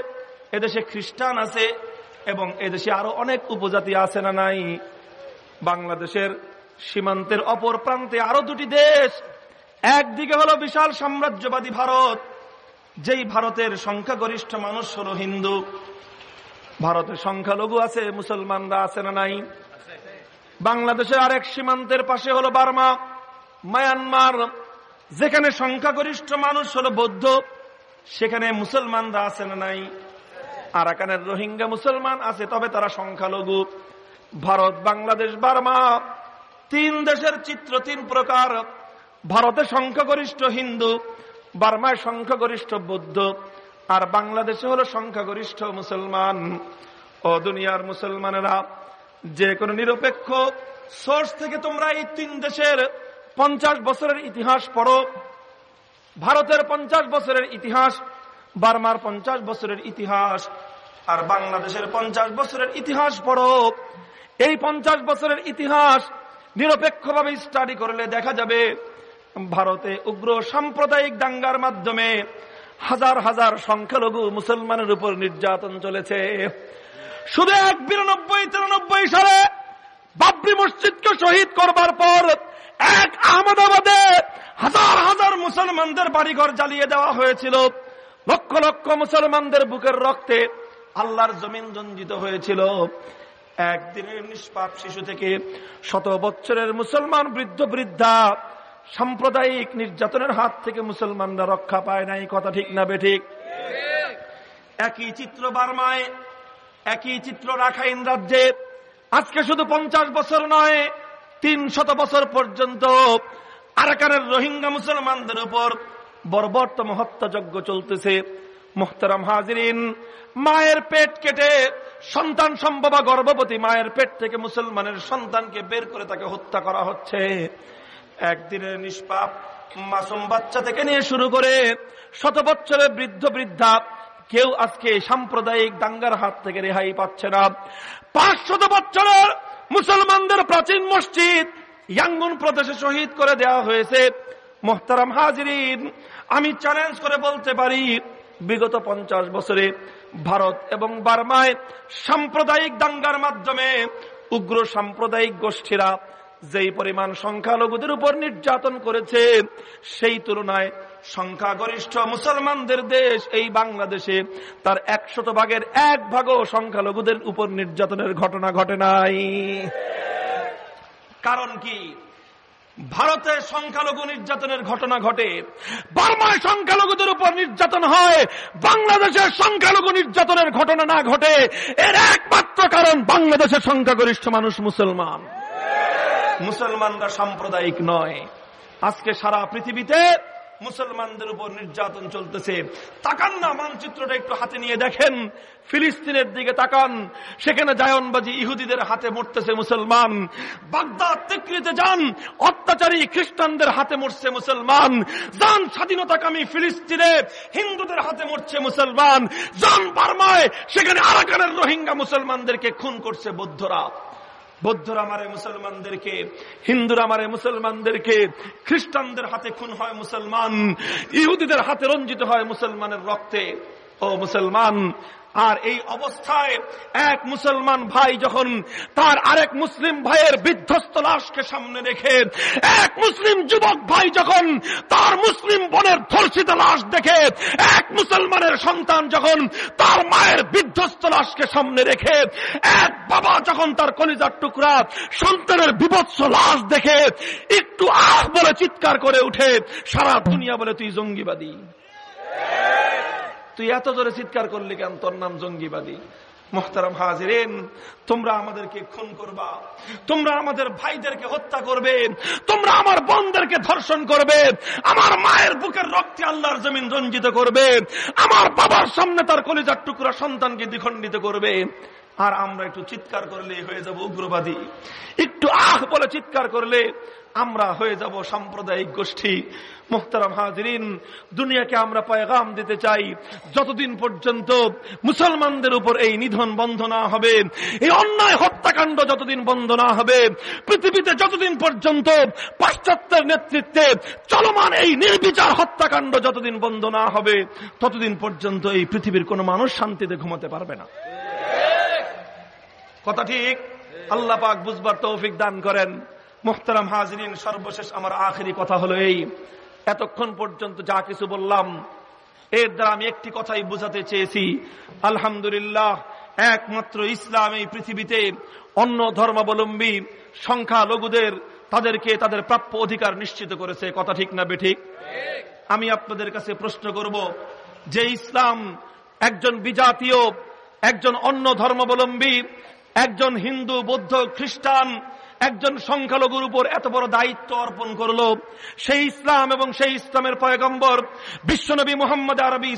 এদেশে খ্রিস্টান আছে, এবং এদেশে আরও অনেক উপজাতি আছে না নাই? বাংলাদেশের সীমান্তের অপর প্রান্তে আরও দুটি দেশ, একদিকে হলো বিশাল সাম্রাজ্যবাদী ভারত যেই ভারতের সংখ্যাগরিষ্ঠ মানুষ হলো হিন্দু। ভারতের সংখ্যালঘু আছে, মুসলমানরা আছে না নাই? বাংলাদেশের আরেক সীমান্তের পাশে হলো বার্মা, মায়ানমার। যেখানে সংখ্যাগরিষ্ঠ মানুষ হলো বৌদ্ধ, সেখানে মুসলমানরা আছে না নাই? আরাকানের রোহিঙ্গা মুসলমান আছে, তবে তারা সংখ্যালঘু। ভারত, বাংলাদেশ, বার্মা, তিন দেশের চিত্র, তিন প্রকার। ভারতে সংখ্যাগরিষ্ঠ হিন্দু বার্মায় সংখ্যাগরিষ্ঠ বৌদ্ধ, আর বাংলাদেশে হলো সংখ্যাগরিষ্ঠ মুসলমান। ও দুনিয়ার মুসলমানেরা, যে কোনো নিরপেক্ষ সোর্স থেকে তোমরা এই তিন দেশের পঞ্চাশ বছরের ইতিহাস পড়ো। ভারতের পঞ্চাশ বছরের ইতিহাস, বার্মার পঞ্চাশ বছরের ইতিহাস, আর বাংলাদেশের পঞ্চাশ বছরের ইতিহাস পড়ো। এই পঞ্চাশ বছরের ইতিহাস নিরপেক্ষভাবে স্টাডি করলে দেখা যাবে ভারতে উগ্র সাম্প্রদায়িক দাঙ্গার মাধ্যমে হাজার হাজার সংখ্যালঘু মুসলমানের উপর নির্যাতন চলেছে। শুধু এক বিরানব্বই, তিরানব্বই সালে বাবরি মসজিদকে শহীদ করবার পর এক আহমদাবাদে হাজার হাজার মুসলমানদের বাড়িঘর জ্বালিয়ে দেওয়া হয়েছিল। লক্ষ লক্ষ মুসলমানদের বুকের রক্তে আল্লাহর জমিন রঞ্জিত হয়েছিল। একদিনের নিষ্পাপ শিশু থেকে শত বছরের মুসলমান বৃদ্ধ বৃদ্ধা সাম্প্রদায়িক নির্যাতনের হাত থেকে মুসলমানরা রক্ষা পায় নাই, কথা ঠিক না বেঠিক একই চিত্র বার্মায়, একই চিত্র রাখাইন রাজ্যে। আজকে শুধু পঞ্চাশ বছর নয়, তিন শত বছর পর্যন্ত আরাকানের রোহিঙ্গা মুসলমানদের উপর বর্বর্তম হত্যাযজ্ঞ চলতেছে। মোহতারাম হাজরিন, মায়ের পেট কেটে সন্তান সম্ভবা গর্ভবতী মায়ের পেট থেকে মুসলমানের সন্তানকে বের করে তাকে হত্যা করা হচ্ছে। একদিনের নিষ্পাপ মাসুম বাচ্চা থেকে নিয়ে শুরু করে শত বছরের বৃদ্ধ বৃদ্ধা কেউ আজকে সাম্প্রদায়িক দাঙ্গার হাত থেকে রেহাই পাচ্ছে না। পাঁচশত বছরের মুসলমানদের প্রাচীন মসজিদ ইয়াঙ্গুন প্রদেশে শহীদ করে দেওয়া হয়েছে। মোহতারাম হাজরিন, আমি চ্যালেঞ্জ করে বলতে পারি, বিগত পঞ্চাশ বছরে ভারত এবং বার্মায় সাম্প্রদায়িক দাঙ্গার মাধ্যমে উগ্র সাম্প্রদায়িক গোষ্ঠীরা যেই পরিমাণ সংখ্যালঘুদের উপর নির্যাতন করেছে, সেই তুলনায় সংখ্যাগরিষ্ঠ মুসলমানদের দেশ এই বাংলাদেশে তার একশত ভাগের এক ভাগও সংখ্যালঘুদের উপর নির্যাতনের ঘটনা ঘটে নাই। কারণ কি? ভারতে সংখ্যালঘু নির্যাতনের ঘটনা ঘটে, বার্মায় সংখ্যালঘুদের উপর নির্যাতন হয় বাংলাদেশের সংখ্যালঘু নির্যাতনের ঘটনা না ঘটে, এর একমাত্র কারণ বাংলাদেশের সংখ্যাগরিষ্ঠ মানুষ মুসলমান। মুসলমানরা সাম্প্রদায়িক নয়। আজকে সারা পৃথিবীতে মুসলমানদের উপর নির্যাতন চলতেছে। তাকান না মানচিত্রটা একটু হাতে নিয়ে দেখেন। ফিলিস্তিনের দিকে তাকান। সেখানে জায়নবাজি ইহুদিদের হাতে মরতেছে মুসলমান। বাগদাদ যান। অত্যাচারী খ্রিস্টানদের হাতে মরছে মুসলমান। যান স্বাধীনতাকামী ফিলিস্তিনে। হিন্দুদের হাতে মরছে মুসলমান। যান বার্মায়। সেখানে আরাকানের রোহিঙ্গা মুসলমানদেরকে খুন করছে বৌদ্ধরা। বৌদ্ধরা মারে মুসলমানদেরকে, হিন্দুরা মারে মুসলমানদেরকে, খ্রিস্টানদের হাতে খুন হয় মুসলমান, ইহুদিদের হাতে রঞ্জিত হয় মুসলমানের রক্তে। ও মুসলমান আর এই অবস্থায় এক মুসলমান ভাই যখন তার আরেক মুসলিম ভাইয়ের বিধ্বস্ত লাশকে সামনে রেখে, এক মুসলিম যুবক ভাই যখন তার মুসলিম বোনের ধর্ষিত লাশ দেখে, এক মুসলমানের সন্তান যখন তার মায়ের বিধ্বস্ত লাশকে সামনে রেখে, এক বাবা যখন তার কলিজার টুকরা সন্তানের বিভৎস লাশ দেখে, একটু আহ বলে চিৎকার করে উঠে, সারা দুনিয়া বলে তুই জঙ্গিবাদী। তুই এত জোরে চিৎকার করলি কেন? তোর নাম জঙ্গিবাদী। মোহতারাম হাজিরেন, তোমরা আমাদেরকে খুন করবা। তোমরা আমাদের ভাইদেরকে হত্যা করবে। তোমরা আমার বোনদেরকে ধর্ষণ করবে। আমার মায়ের বুকের রক্তে আল্লাহর জমিন রঞ্জিত করবে। আমার বাবার সামনে তার কলিজার টুকরা সন্তানকে দ্বিখণ্ডিত করবে। আর আমরা একটু চিৎকার করলে হয়ে যাব উগ্রবাদী। একটু আহ বলে চিৎকার করলে আমরা হয়ে যাব সাম্প্রদায়িক গোষ্ঠী। মোহতারাম হাজরিন, দুনিয়াকে আমরা পয়গাম দিতে চাই। যতদিন পর্যন্ত মুসলমানদের উপর এই নিধন বন্ধ না হবে, এই অন্যায় হত্যাকাণ্ড যতদিন বন্ধ না হবে, পৃথিবীতে যতদিন পর্যন্ত পাশ্চাত্যের নেতৃত্বে চলমান এই নির্বিচার হত্যাকাণ্ড যতদিন বন্ধ না হবে, ততদিন পর্যন্ত এই পৃথিবীর কোনো মানুষ শান্তিতে ঘুমাতে পারবে না। কথা ঠিক? আল্লাহ পাক বুঝবার তৌফিক দান করেন। মোহতারাম হাজরিন, সর্বশেষ আমার আখেরি কথা হলো এই। এতক্ষণ পর্যন্ত যা কিছু বললাম, এর দ্বারা আমি একটি কথাই বুঝাতে চেয়েছি। আলহামদুলিল্লাহ, একমাত্র ইসলাম এই পৃথিবীতে অন্য ধর্মাবলম্বী সংখ্যা লঘুদের তাদেরকে তাদের প্রাপ্য অধিকার নিশ্চিত করেছে। কথা ঠিক না বেঠিক আমি আপনাদের কাছে প্রশ্ন করব, যে ইসলাম একজন বিজাতীয়, একজন অন্য ধর্মাবলম্বী একজন হিন্দু, বৌদ্ধ, খ্রিস্টান, একজন সংখ্যালঘুর উপর এত বড় দায়িত্ব অর্পণ করল। সেই ইসলাম এবং সেই ইসলামের পয়গম্বর বিশ্বনবী মোহাম্মদ আরবি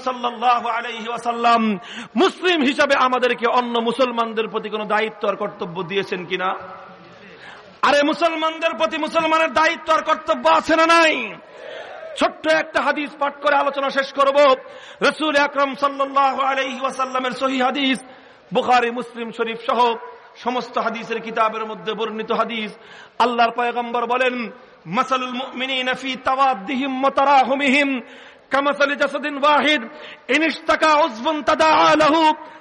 ওয়াসাল্লাম মুসলিম হিসাবে আমাদেরকে অন্য মুসলমানদের প্রতি কোনো দায়িত্ব আর কর্তব্য দিয়েছেন কিনা? আরে মুসলমানদের প্রতি মুসলমানের দায়িত্ব আর কর্তব্য আছে না নাই? ছোট্ট একটা হাদিস পাঠ করে আলোচনা শেষ করব। রসুল আকরম সাল্লাহ আলহি ওয়াসাল্লামের সহি হাদিস বুখারি, মুসলিম শরীফ সহ সমস্ত হাদিসের কিতাবের মধ্যে বর্ণিত হাদিস। আল্লাহর পয়গম্বর বলেন, মাসালুল ওয়াহিদ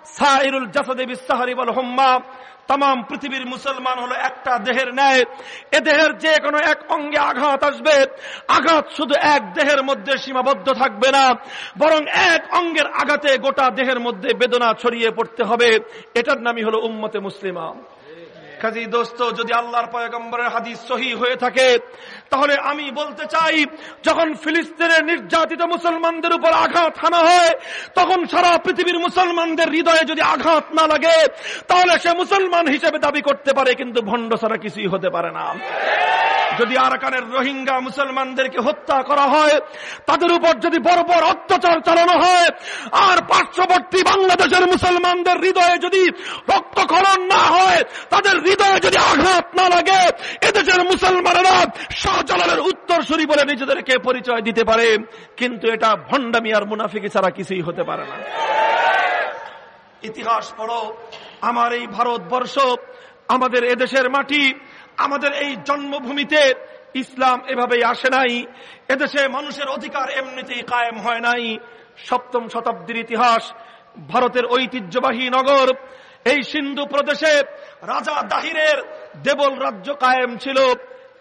সাইরুল তাম পৃথিবীর মুসলমান হলো একটা দেহের ন্যায়। এ দেহের যে কোনো এক অঙ্গে আঘাত আসবে। আঘাত শুধু এক দেহের মধ্যে সীমাবদ্ধ থাকবে না, বরং এক অঙ্গের আঘাতে গোটা দেহের মধ্যে বেদনা ছড়িয়ে পড়তে হবে। এটার নামই হলো উম্মতে মুসলিমা। কাজী দোস্ত, যদি আল্লাহর পয়গম্বরের হাদিস সহি হয়ে থাকে, তাহলে আমি বলতে চাই, যখন ফিলিস্তিনের নির্যাতিত মুসলমানদের উপর আঘাত হানা হয়, তখন সারা পৃথিবীর মুসলমানদের হৃদয়ে যদি আঘাত না লাগে, তাহলে সে মুসলমান হিসেবে দাবি করতে পারে, কিন্তু ভণ্ড ছাড়া কিছুই হতে পারে না। যদি আরাকানের রোহিঙ্গা মুসলমানদেরকে হত্যা করা হয়, তাদের উপর যদি বড় অত্যাচার চালানো হয়, আর পার্শ্ববর্তী বাংলাদেশের মুসলমানদের হৃদয়ে যদি রক্তক্ষরণ না হয়, তাদের হৃদয়ে যদি আঘাত না লাগে, এদেশের মুসলমানেরা শাহজালালের উত্তরসূরি বলে নিজেদেরকে পরিচয় দিতে পারে। কিন্তু এটা ভণ্ডামি আর মুনাফিকি ছাড়া কিছুই হতে পারে না। ইতিহাস পড়ো, আমার এই ভারতবর্ষ, আমাদের এদেশের মাটি আমাদের এই জন্মভূমিতে ইসলাম এভাবেই আসে নাই। এদেশে মানুষের অধিকার এমনিতেই কায়েম হয় নাই। সপ্তম শতাব্দীর ইতিহাস, ভারতের ঐতিহ্যবাহী নগর। এই সিন্ধু প্রদেশে রাজা দাহিরের দেবল রাজ্য কায়েম ছিল।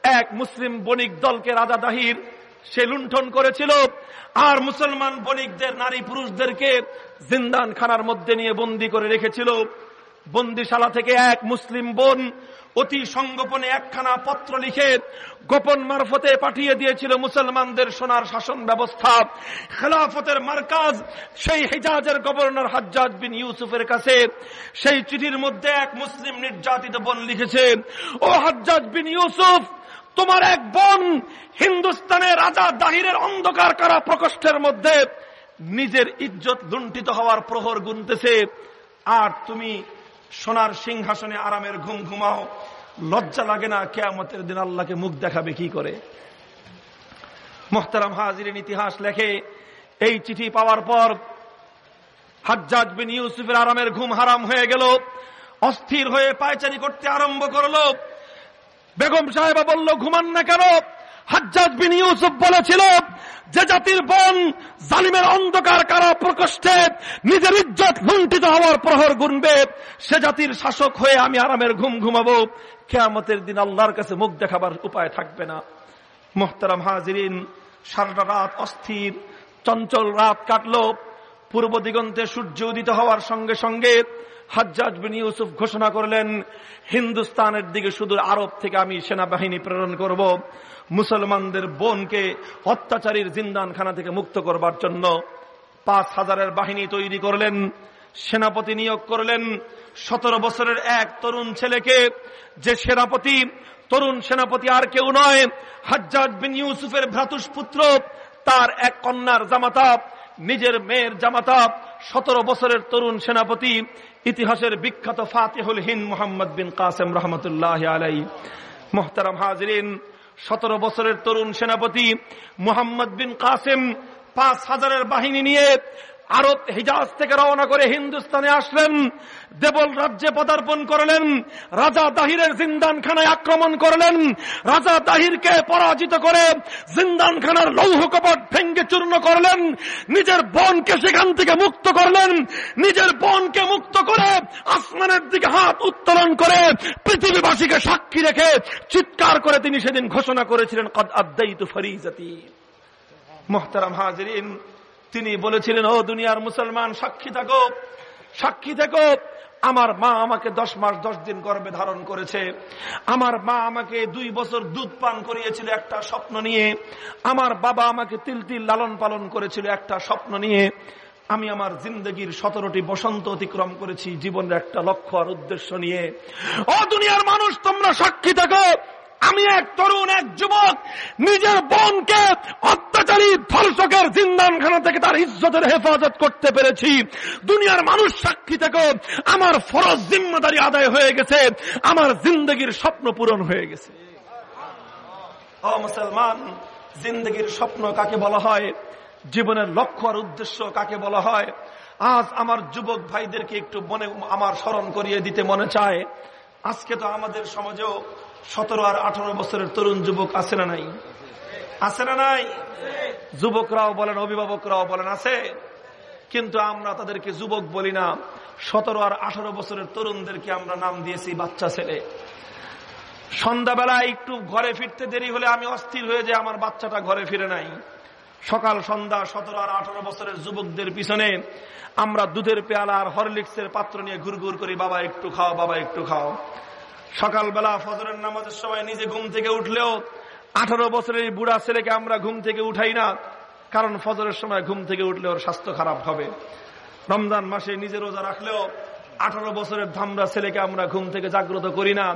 এক মুসলিম বণিক দলকে রাজা দাহির সে লুণ্ঠন করেছিল। আর মুসলমান বণিকদের নারী পুরুষদেরকে জিন্দান খানার মধ্যে নিয়ে বন্দি করে রেখেছিল। বন্দিশালা থেকে এক মুসলিম বোন অতি সংগোপনে একখানা পত্র লিখে গোপন মারফতে পাঠিয়ে দিয়েছিল মুসলমানদের সোনার শাসন ব্যবস্থা। খেলাফতের মার্কাজ সেই হেজাজের গভর্নর হাজ্জাজ বিন ইউসুফের কাছে। সেই চিঠির মধ্যে এক মুসলিম নির্যাতিত বোন লিখেছে, ও হাজ্জাজ বিন ইউসুফ, তোমার এক বোন হিন্দুস্তানের রাজা দাহিরের অন্ধকার কারা প্রকোষ্ঠের মধ্যে নিজের ইজ্জত লুণ্ঠিত হওয়ার প্রহর গুনতেছে। আর তুমি সোনার সিংহাসনে আরামের ঘুম ঘুমাও। লজ্জা লাগে না, কেয়ামতের দিন আল্লাহকে মুখ দেখাবে কি করে? মোহতারাম হাজিরের ইতিহাস লেখে, এই চিঠি পাওয়ার পর হাজ্জাজ বিন ইউসুফের আরামের ঘুম হারাম হয়ে গেল। অস্থির হয়ে পায়চারি করতে আরম্ভ করল। বেগম সাহেবা বলল, ঘুমান না কেন? হাজ্জাজ বিন ইউসুফ বলেছিল, যে জাতির বোন জালিমের অন্ধকার কারা প্রকোষ্ঠে নিজের ইজ্জত লুণ্ঠিত হওয়ার প্রহর গুনবে, সে জাতির শাসক হয়ে আমি আরামের ঘুম ঘুমাবো। কেয়ামতের দিন আল্লাহর কাছে মুখ দেখাবার উপায় থাকবে না। মোহতারাম হাজিরিন, সারাটা রাত অস্থির, চঞ্চল রাত কাটলো। পূর্ব দিগন্তে সূর্য উদিত হওয়ার সঙ্গে সঙ্গে হাজ্জাজ বিন ইউসুফ ঘোষণা করলেন, হিন্দুস্তানের দিকে শুধু আরব থেকে আমি সেনাবাহিনী প্রেরণ করব। মুসলমানদের বোনকে অত্যাচারীর জিন্দানখানা থেকে মুক্ত করবার জন্য পাঁচ হাজারের বাহিনী তৈরি করলেন, সেনাপতি নিয়োগ করলেন। সতেরো বছরের এক তরুণ ছেলেকে, যে সেনাপতি, তরুণ সেনাপতি আর কেউ নয়, হাজ্জাজ বিন ইউসুফের ভ্রাতুষ্পুত্র, তার এক কন্যার জামাতা, নিজের মেয়ের জামাতা, সতেরো বছরের তরুণ সেনাপতি, ইতিহাসের বিখ্যাত ফাতেহুল হিন মোহাম্মদ বিন কাসেম রহমতুল্লাহ আলাই মোহতারাম হাজরিন সতেরো বছরের তরুণ সেনাপতি মোহাম্মদ বিন কাসেম পাঁচ হাজারের বাহিনী নিয়ে আরব হিজাজ থেকে রওনা করে হিন্দুস্তানে আসলেন। দেবল রাজ্যে পদার্পণ করলেন। রাজা দাহিরের জিন্দানখানায় আক্রমণ করলেন। রাজা দাহিরকে পরাজিত করে জিন্দানখানার লৌহ কপট ভেঙ্গে চূর্ণ করলেন। নিজের বোনকে সেখান থেকে মুক্ত করলেন। নিজের বোনকে মুক্ত করে আসমানের দিকে হাত উত্তোলন করে পৃথিবীবাসীকে সাক্ষী রেখে চিৎকার করে তিনি সেদিন ঘোষণা করেছিলেন, কদ আদায়িত ফরিজাতি। মোহতারাম হাজরিন, তিনি বলেছিলেন, ও দুনিয়ার মুসলমান, সাক্ষী থাকো। সাক্ষী থাকো। আমার মা আমাকে দশ মাস, দশ দিন গর্বে ধারণ করেছে। আমার মা আমাকে দুই বছর দুধ পান করিয়েছিল একটা স্বপ্ন নিয়ে। আমার বাবা আমাকে তিল তিল লালন পালন করেছিল একটা স্বপ্ন নিয়ে। আমি আমার জিন্দগির সতেরোটি বসন্ত অতিক্রম করেছি জীবনের একটা লক্ষ্য আর উদ্দেশ্য নিয়ে। ও দুনিয়ার মানুষ, তোমরা সাক্ষী থাকো। আমি এক তরুণ, এক যুবক, নিজের বোনকে অত্যাচারী ধর্ষকের জিন্দানখানা থেকে তার ইজ্জতের হেফাজত করতে পেরেছি। দুনিয়ার মানুষ সাক্ষী থেকে আমার ফরজ জিম্মাদারি আদায় হয়ে গেছে, আমার জিন্দগির স্বপ্ন পূরণ হয়ে গেছে। ও মুসলমান, জিন্দগির স্বপ্ন কাকে বলা হয়? জীবনের লক্ষ্য আর উদ্দেশ্য কাকে বলা হয়? আজ আমার যুবক ভাইদেরকে একটু মনে, আমার স্মরণ করিয়ে দিতে মনে চায়। আজকে তো আমাদের সমাজেও সতেরো আর আঠারো বছরের তরুণ যুবক আছে না নাই? আছে না নাই? যুবকরাও বলেন, অভিভাবকরাও বলেন, আছে। কিন্তু আমরা তাদেরকে যুবক বলি না। সতেরো আর আঠারো বছরের তরুণদেরকে আমরা নাম দিয়েছি বাচ্চা ছেলে। সন্ধ্যাবেলা একটু ঘরে ফিরতে দেরি হলে আমি অস্থির হয়ে যে আমার বাচ্চাটা ঘরে ফিরে নাই। সকাল, সন্ধ্যা, সতেরো আর আঠারো বছরের যুবকদের পিছনে আমরা দুধের পেয়ালা আর হরলিক্সের পাত্র নিয়ে ঘুরঘুর করি, বাবা, একটু খাও, বাবা, একটু খাও। সকালবেলা ফজরের নামাজের সময় নিজে ঘুম থেকে উঠলেও আঠারো বছরের বুড়া ছেলেকে আমরা ঘুম থেকে উঠাই না, কারণ ফজরের সময় ঘুম থেকে উঠলে ওর স্বাস্থ্য খারাপ হবে। রমজান মাসে নিজে রোজা রাখলেও আঠারো বছরের ধামরা ছেলেকে আমরা ঘুম থেকে জাগ্রত করি না।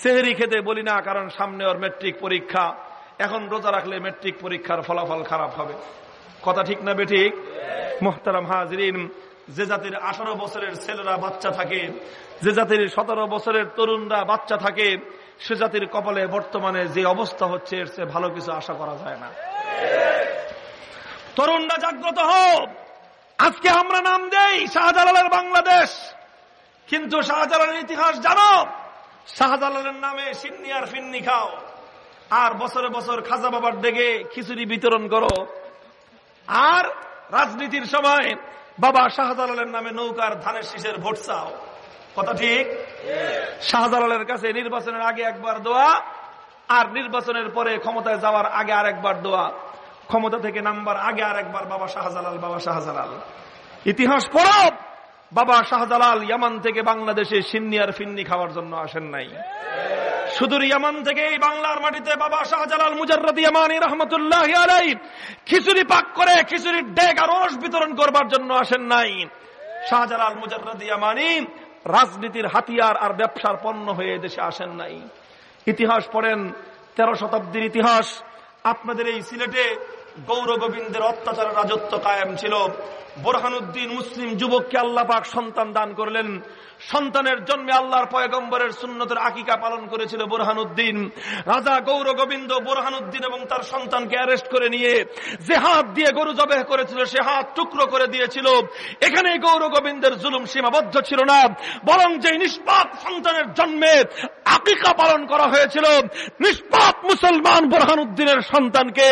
সেহেরি খেতে বলি না, কারণ সামনে ওর মেট্রিক পরীক্ষা। এখন রোজা রাখলে মেট্রিক পরীক্ষার ফলাফল খারাপ হবে। কথা ঠিক না বেঠিক মোহতারাম হাজরিন যে জাতির আঠারো বছরের ছেলেরা বাচ্চা থাকে, যে জাতির সতেরো বছরের তরুণরা বাচ্চা থাকে, সে জাতির কপালে বর্তমানে যে অবস্থা হচ্ছে, এর চেয়ে ভালো কিছু আশা করা যায় না। তরুণরা জাগ্রত হোক। আজকে আমরা নাম দেই শাহজালালের বাংলাদেশ। কিন্তু শাহজালালের ইতিহাস জানো? শাহজালালের নামে সিন্নি আর ফিন্নি খাও। আর বছরে বছর খাজা বাবার ডেকে খিচুড়ি বিতরণ করো। আর রাজনীতির সময় বাবা শাহজালালের নামে নৌকার ধানের শীষের ভোট চাও। কথা ঠিক? শাহজালালের কাছে নির্বাচনের আগে একবার দোয়া, আর নির্বাচনের পরে ক্ষমতায় যাওয়ার আগে আর একবার দোয়া। ক্ষমতা থেকে নাম্বার আগে আর একবার বাবা শাহজালাল বাবা শাহজালাল। ইতিহাস পড়ো বাবা শাহজালাল ইয়ামান থেকে বাংলাদেশে সিন্নি আর ফিন্নি খাওয়ার জন্য আসেন নাই। সুদূর ইয়ামান থেকে এই বাংলার মাটিতে বাবা শাহজালাল মুজাররদ ইয়ামানি রহমতুল্লাহ আলাই খিচুড়ি পাক করে, খিচুড়ির ডেক আর রস বিতরণ করবার জন্য আসেন নাই। শাহজালাল মুজাররদ ইয়ামানি রাজনীতির হাতিয়ার আর ব্যবসার পণ্য হয়ে দেশে আসেন নাই। ইতিহাস পড়েন, তেরো শতাব্দীর ইতিহাস। আপনাদের এই সিলেটে গৌর গোবিন্দের অত্যাচার রাজত্ব কায়েম ছিল। বোরহানুদ্দিন মুসলিম যুবককে আল্লাহ পাক সন্তান দান করলেন। সন্তানের জন্মে আল্লাহর পয়গম্বরের সুন্নতের আকিকা পালন করেছিল বোরহানুদ্দিন। রাজা গৌর গোবিন্দ বোরহানুদ্দিন এবং তার সন্তানকে অ্যারেস্ট করে নিয়ে যে হাত দিয়ে গরু জবেহ করেছিল সে হাত টুকরো করে দিয়েছিল। এখানে গৌর গোবিন্দের জুলুম সীমাবদ্ধ ছিল না, বরং যে নিষ্পাপ সন্তানের জন্মে আকিকা পালন করা হয়েছিল, নিষ্পাপ মুসলমান বোরহানুদ্দিনের সন্তানকে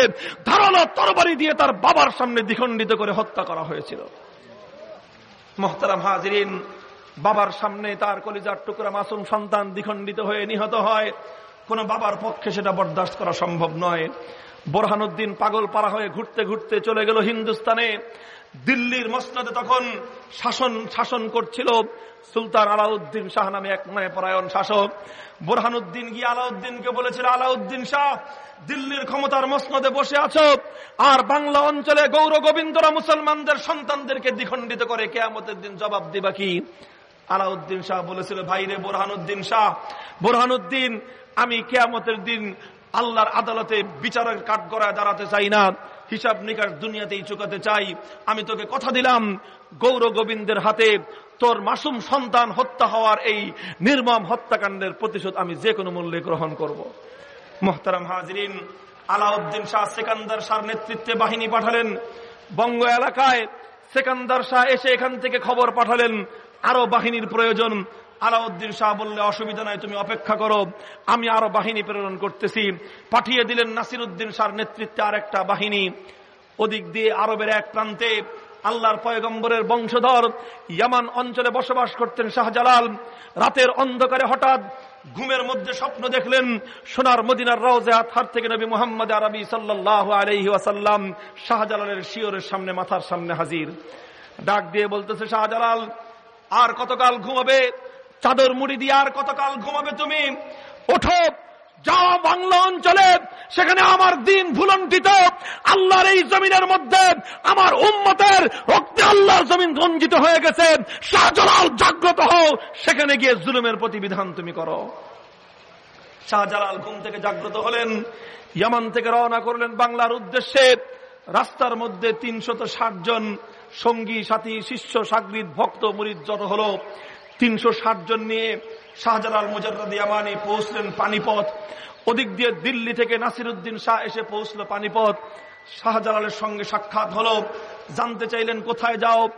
ধারালো তরবারি দিয়ে তার বাবার সামনে দ্বিখণ্ডিত করে হত্যা করা হয়েছিল। মোহতারাম হাজরিন বাবার সামনে তার কলিজার টুকরা মাসুম সন্তান দ্বিখণ্ডিত হয়ে নিহত হয়। কোন বাবার পক্ষে সেটা বরদাস্ত করা সম্ভব নয়। বোরহানুদ্দিন পাগল পাড়া হয়ে ঘুরতে ঘুরতে চলে গেল হিন্দুস্তানে। দিল্লির মসনদে তখন শাসন শাসন করছিল সুলতান আলাউদ্দিন শাহ নামে এক মানে পরায়ণ শাসক। বোরহানুদ্দিন গিয়ে আলাউদ্দিনকে বলেছিল, আলাউদ্দিন শাহ, দিল্লির ক্ষমতার মসনদে বসে আছো আর বাংলা অঞ্চলে গৌর গোবিন্দরা মুসলমানদের সন্তানদেরকে দ্বিখণ্ডিত করে কেয়ামতের দিন জবাব দিবা কি? আলাউদ্দিন শাহ বলেছিল ভাইরে বোরহানুদ্দিন শাহ, বোরহানুদ্দিন, আমি কেয়ামতের দিন আল্লাহর আদালতে বিচারের কাঠ কাঠগড়ায় দাঁড়াতে চাই না। হিসাব নিকাশ দুনিয়াতেই চুকাতে চাই। আমি তোকে কথা দিলাম, গৌর গোবিন্দের হাতে তোর মাসুম সন্তান হত্যা হওয়ার এই নির্মম হত্যাকাণ্ডের প্রতিশোধ আমি যে কোনো মূল্যে গ্রহণ করব। মোহতারাম হাজরিন, আলাউদ্দিন শাহ সেকান্দার শাহ নেতৃত্বে বাহিনী পাঠালেন। বঙ্গ এলাকায় সেকান্দার শাহ এসে এখান থেকে খবর পাঠালেন। আরও বাহিনীর প্রয়োজন। আলাউদ্দিন শাহ বললে, অসুবিধা নাই, তুমি অপেক্ষা করো। আমি আরও বাহিনী প্রেরণ করতেছি। পাঠিয়ে দিলেন নাসির উদ্দিন শাহর নেতৃত্বে আর একটা বাহিনী। ওদিক দিয়ে আরবের এক প্রান্তে আল্লাহর পয়গম্বরের বংশধর ইয়ামান অঞ্চলে বসবাস করতেন শাহজালাল। রাতের অন্ধকারে হঠাৎ ঘুমের মধ্যে স্বপ্ন দেখলেন, সোনার মদিনার রওজে হাত থেকে নবী মোহাম্মদ আরবি সাল্লাহ আলহি ওয়াসাল্লাম শাহজালালের শিওরের সামনে, মাথার সামনে হাজির। ডাক দিয়ে বলতেছে, শাহজালাল আর কতকাল ঘুমাবে? চাদর মুড়ি দিয়ে আর কতকাল ঘুমাবে তুমি? ওঠো, যাও বাংলা অঞ্চলে, সেখানে আমার দিন ভুলন্টিত। আল্লাহর এই জমিনের মধ্যে আমার উম্মতের রক্তে আল্লাহর জমিন রঞ্জিত হয়ে গেছে। শাহজালাল, জাগ্রত হও, সেখানে গিয়ে জুলুমের প্রতিবিধান তুমি করো। শাহজালাল ঘুম থেকে জাগ্রত হলেন, ইয়ামান থেকে রওনা করলেন বাংলার উদ্দেশ্যে। রাস্তার মধ্যে তিনশত জন সঙ্গী, সাথী, শিষ্য, সাগরিদ, ভক্ত, মুরিদ যত হলো, তিনশো ষাট জন নিয়ে শাহজালাল মুজারদ ইয়ামানি পৌঁছলেন পানিপথ। ওদিক দিয়ে দিল্লি থেকে নাসির উদ্দিন শাহ এসে পৌঁছল পানিপথ। শাহজালালের সঙ্গে সাক্ষাৎ হলো। জানতে চাইলেন, কোথায় যাও?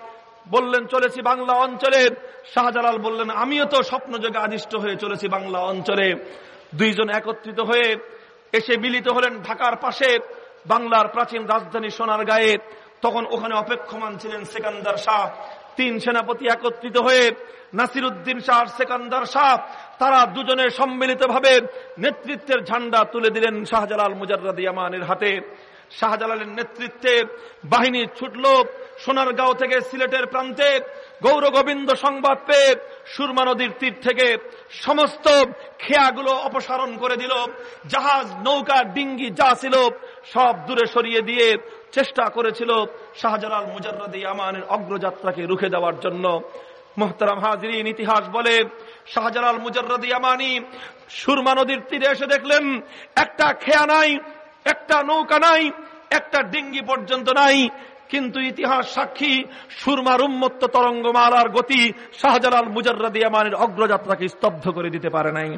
বললেন, চলেছি বাংলা অঞ্চলে। শাহজালাল বললেন, আমিও তো স্বপ্ন যোগে আদিষ্ট হয়ে চলেছি বাংলা অঞ্চলে। দুইজন একত্রিত হয়ে এসে মিলিত হলেন ঢাকার পাশে, বাংলার প্রাচীন রাজধানী সোনার গায়ে তখন ওখানে অপেক্ষমান ছিলেন সেকান্দার শাহ। তিন সেনাপতি একত্রিত হয়ে নাসির উদ্দিন শাহ সেকান্দার শাহ, তারা দুজনে সম্মিলিত ভাবে নেতৃত্বের ঝান্ডা তুলে দিলেন শাহজালাল মুজাররাদ ইয়ামানের হাতে। শাহজালালের নেতৃত্বে বাহিনী ছুটল সোনারগাঁও থেকে সিলেটের প্রান্তে। গৌর গোবিন্দ সংবাদ পেয়ে সুরমা নদীর তীর থেকে সমস্ত খেয়াগুলো অপসারণ করে দিল। জাহাজ, নৌকা, ডিঙ্গি যা ছিল সব দূরে সরিয়ে দিয়ে চেষ্টা করেছিল শাহজালাল মুজারদি আমানের অগ্রযাত্রাকে রুখে দেওয়ার জন্য। মোহতারাম হাজরিন ইতিহাস বলে, শাহজালাল মুজারদি আমানি সুরমা নদীর তীরে এসে দেখলেন, একটা খেয়া নাই, একটা নৌকা নাই, একটা ডিঙ্গি পর্যন্ত নাই কিন্তু ইতিহাস সাক্ষী সুরমার উন্মত্ত তরঙ্গমালার গতি শাহজালাল মুজরদি আমানির অগ্রযাত্রাকে স্তব্ধ করে দিতে পারে নাই।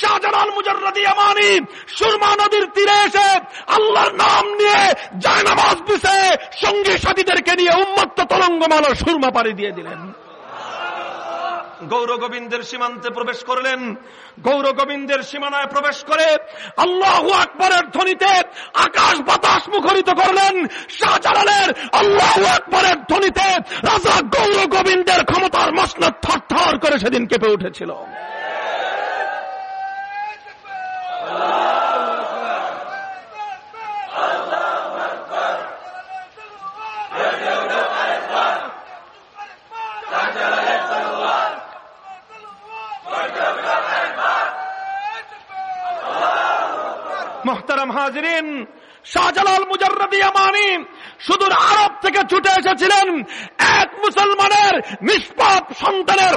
শাহজালাল মুজরদি আমানি সুরমা নদীর তীরে এসে আল্লাহর নাম নিয়ে জায়নামাজ বিছে সঙ্গী সাথীদেরকে নিয়ে উন্মত্ত তরঙ্গমালার সুরমা পাড়ি দিয়ে দিলেন। গৌর গোবিন্দের সীমান্তে প্রবেশ করলেন। গৌর গোবিন্দের সীমানায় প্রবেশ করে আল্লাহ আকবরের ধ্বনিতে আকাশ বাতাস মুখরিত করলেন। শাহজালালের আল্লাহ আকবরের ধ্বনিতে রাজা গৌর গোবিন্দের ক্ষমতার থর থর করে সেদিন কেঁপে উঠেছিল।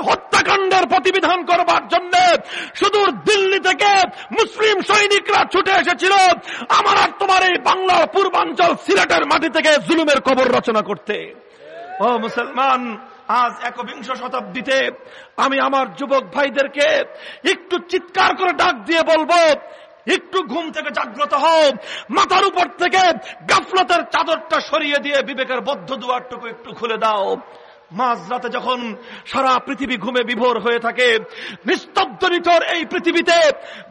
হত্যাকাণ্ডের প্রতিবিধান করবার জন্য। সুদূর দিল্লি থেকে মুসলিম সৈনিকরা ছুটে এসেছিল। আমার আর তোমার এই বাংলার পূর্বাঞ্চল সিলেটের মাটি থেকে জুলুমের কবর রচনা করতে। ও মুসলমান, আজ একবিংশ শতাব্দীতে আমি আমার যুবক ভাইদেরকে একটু চিৎকার করে ডাক দিয়ে বলব একটু ঘুম থেকে জাগ্রত হও। মাথার উপর থেকে গাফলতের চাদরটা সরিয়ে দিয়ে বিবেকের বদ্ধ দুয়ারটুকু একটু খুলে দাও। মাঝরাতে যখন সারা পৃথিবী ঘুমে বিভোর হয়ে থাকে, নিস্তব্ধ নিথর এই পৃথিবীতে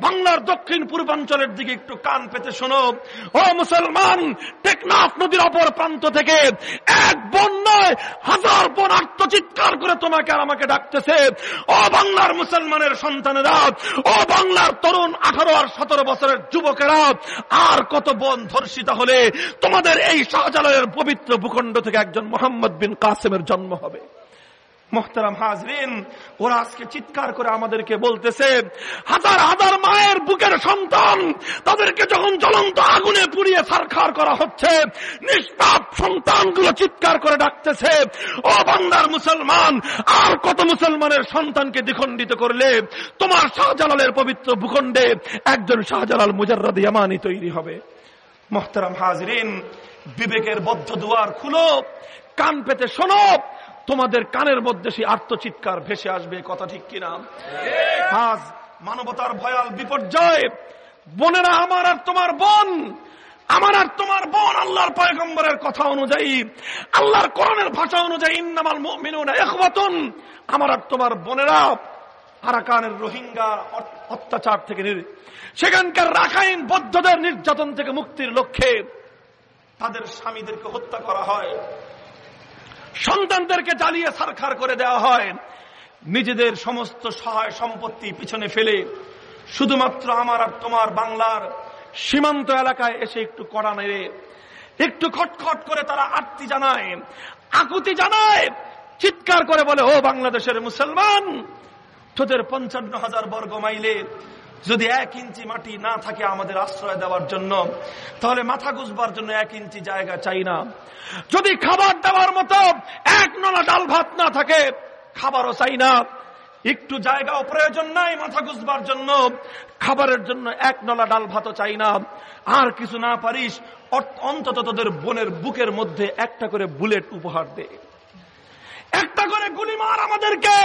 বাংলার দক্ষিণ পূর্বাঞ্চলের দিকে একটু কান পেতে শোনো। ও মুসলমান, টেকনাফ নদীর অপর প্রান্ত থেকে এক বোন নয় হাজার বোন আত্মচিৎকার করে তোমাকে আর আমাকে ডাকতেছে। ও বাংলার মুসলমানের সন্তানেরা, ও বাংলার তরুণ আঠারো আর সতেরো বছরের যুবকেরা, আর কত বোন ধর্ষিত হলে তোমাদের এই শাহজালালের পবিত্র ভূখণ্ড থেকে একজন মোহাম্মদ বিন কাসেমের জন্ম হবে। হবে। মোহতারাম হাজরিন, ওরা আজকে চিৎকার করে আমাদেরকে বলতেছে, হাজার হাজার মায়ের বুকের সন্তান তাদেরকে যখন জ্বলন্ত আগুনে পুড়িয়ে সারখার করা হচ্ছে, নিষ্পাপ সন্তানগুলো চিৎকার করে ডাকতেছে, ও বাংলার মুসলমান, আর কত মুসলমানের সন্তানকে দ্বিখণ্ডিত করলে? তোমার শাহজালালের পবিত্র ভূখণ্ডে একজন শাহজালাল মুজাররাদ ইয়ামানি তৈরি হবে। মোহতারাম হাজরিন, বিবেকের বদ্ধ দুয়ার খুলো, কান পেতে শোনো তোমাদের কানের মধ্যে সেই আত্মচিৎকার ভেসে আসবে কথা ঠিক কিনা? আজ মানবতার ভয়াল বিপর্যয়। বোনেরা, আমার আর তোমার বোন, আমার আর তোমার বোন আল্লাহর পয়গম্বরের কথা অনুযায়ী, আল্লাহর করণের ভাষা অনুযায়ী, ইন্নামাল মিনুনা একবাতন আমার আর তোমার বোনেরা, আরাকানের রোহিঙ্গা অত্যাচার থেকে সেখানকার রাখাইন বৌদ্ধদের নির্যাতন থেকে মুক্তির লক্ষ্যে তাদের স্বামীদেরকে হত্যা করা হয়। সন্তানদেরকে জ্বালিয়ে সারখার করে দেওয়া হয়। নিজেদের সমস্ত সহায় সম্পত্তি পিছনে ফেলে শুধুমাত্র আমার আর তোমার বাংলার সীমান্ত এলাকায় এসে একটু কড়া নেড়ে, একটু খটখট করে তারা আরতি জানায়, আকুতি জানায়, চিৎকার করে বলে, ও বাংলাদেশের মুসলমান, তোদের পঞ্চান্ন হাজার বর্গ মাইলে যদি এক ইঞ্চি মাটি না থাকে আমাদের আশ্রয় দেওয়ার জন্য, তাহলে মাথা গুজবার জন্য এক ইঞ্চি জায়গা চাই না। যদি খাবার দেওয়ার মতো এক নলা ডাল ভাত না থাকে, খাবারও চাই না। একটু জায়গাও প্রয়োজন নাই মাথা গুজবার জন্য, খাবারের জন্য এক নলা ডাল ভাতও চাই না। আর কিছু না পারিস অন্তত তোদের বোনের বুকের মধ্যে একটা করে বুলেট উপহার দে। একটা করে গুলি মার আমাদেরকে।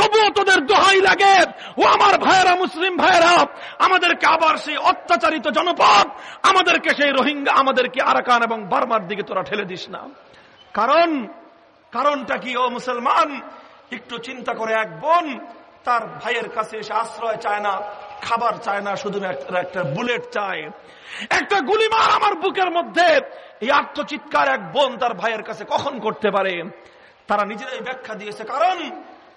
তবুও তোদের দোহাই লাগে। ও আমার ভাইয়েরা, মুসলিম ভাইয়েরা আমাদেরকে আবার সেই অত্যাচারিত জনপদ, আমাদেরকে সেই রোহিঙ্গা, আমাদেরকে আরাকান এবং বার্মার দিকে তোরা ঠেলে দিস না। কারণ, কারণটা কি, ও মুসলমান? একটু চিন্তা করে এক বোন তার ভাইয়ের কাছে এসে আশ্রয় চায় না, খাবার চায় না, শুধু একটা বুলেট চায়। একটা গুলিমার আমার বুকের মধ্যে। এই আত্মচিৎকার এক বোন তার ভাইয়ের কাছে কখন করতে পারে? তারা নিজেরাই ব্যাখ্যা দিয়েছে, কারণ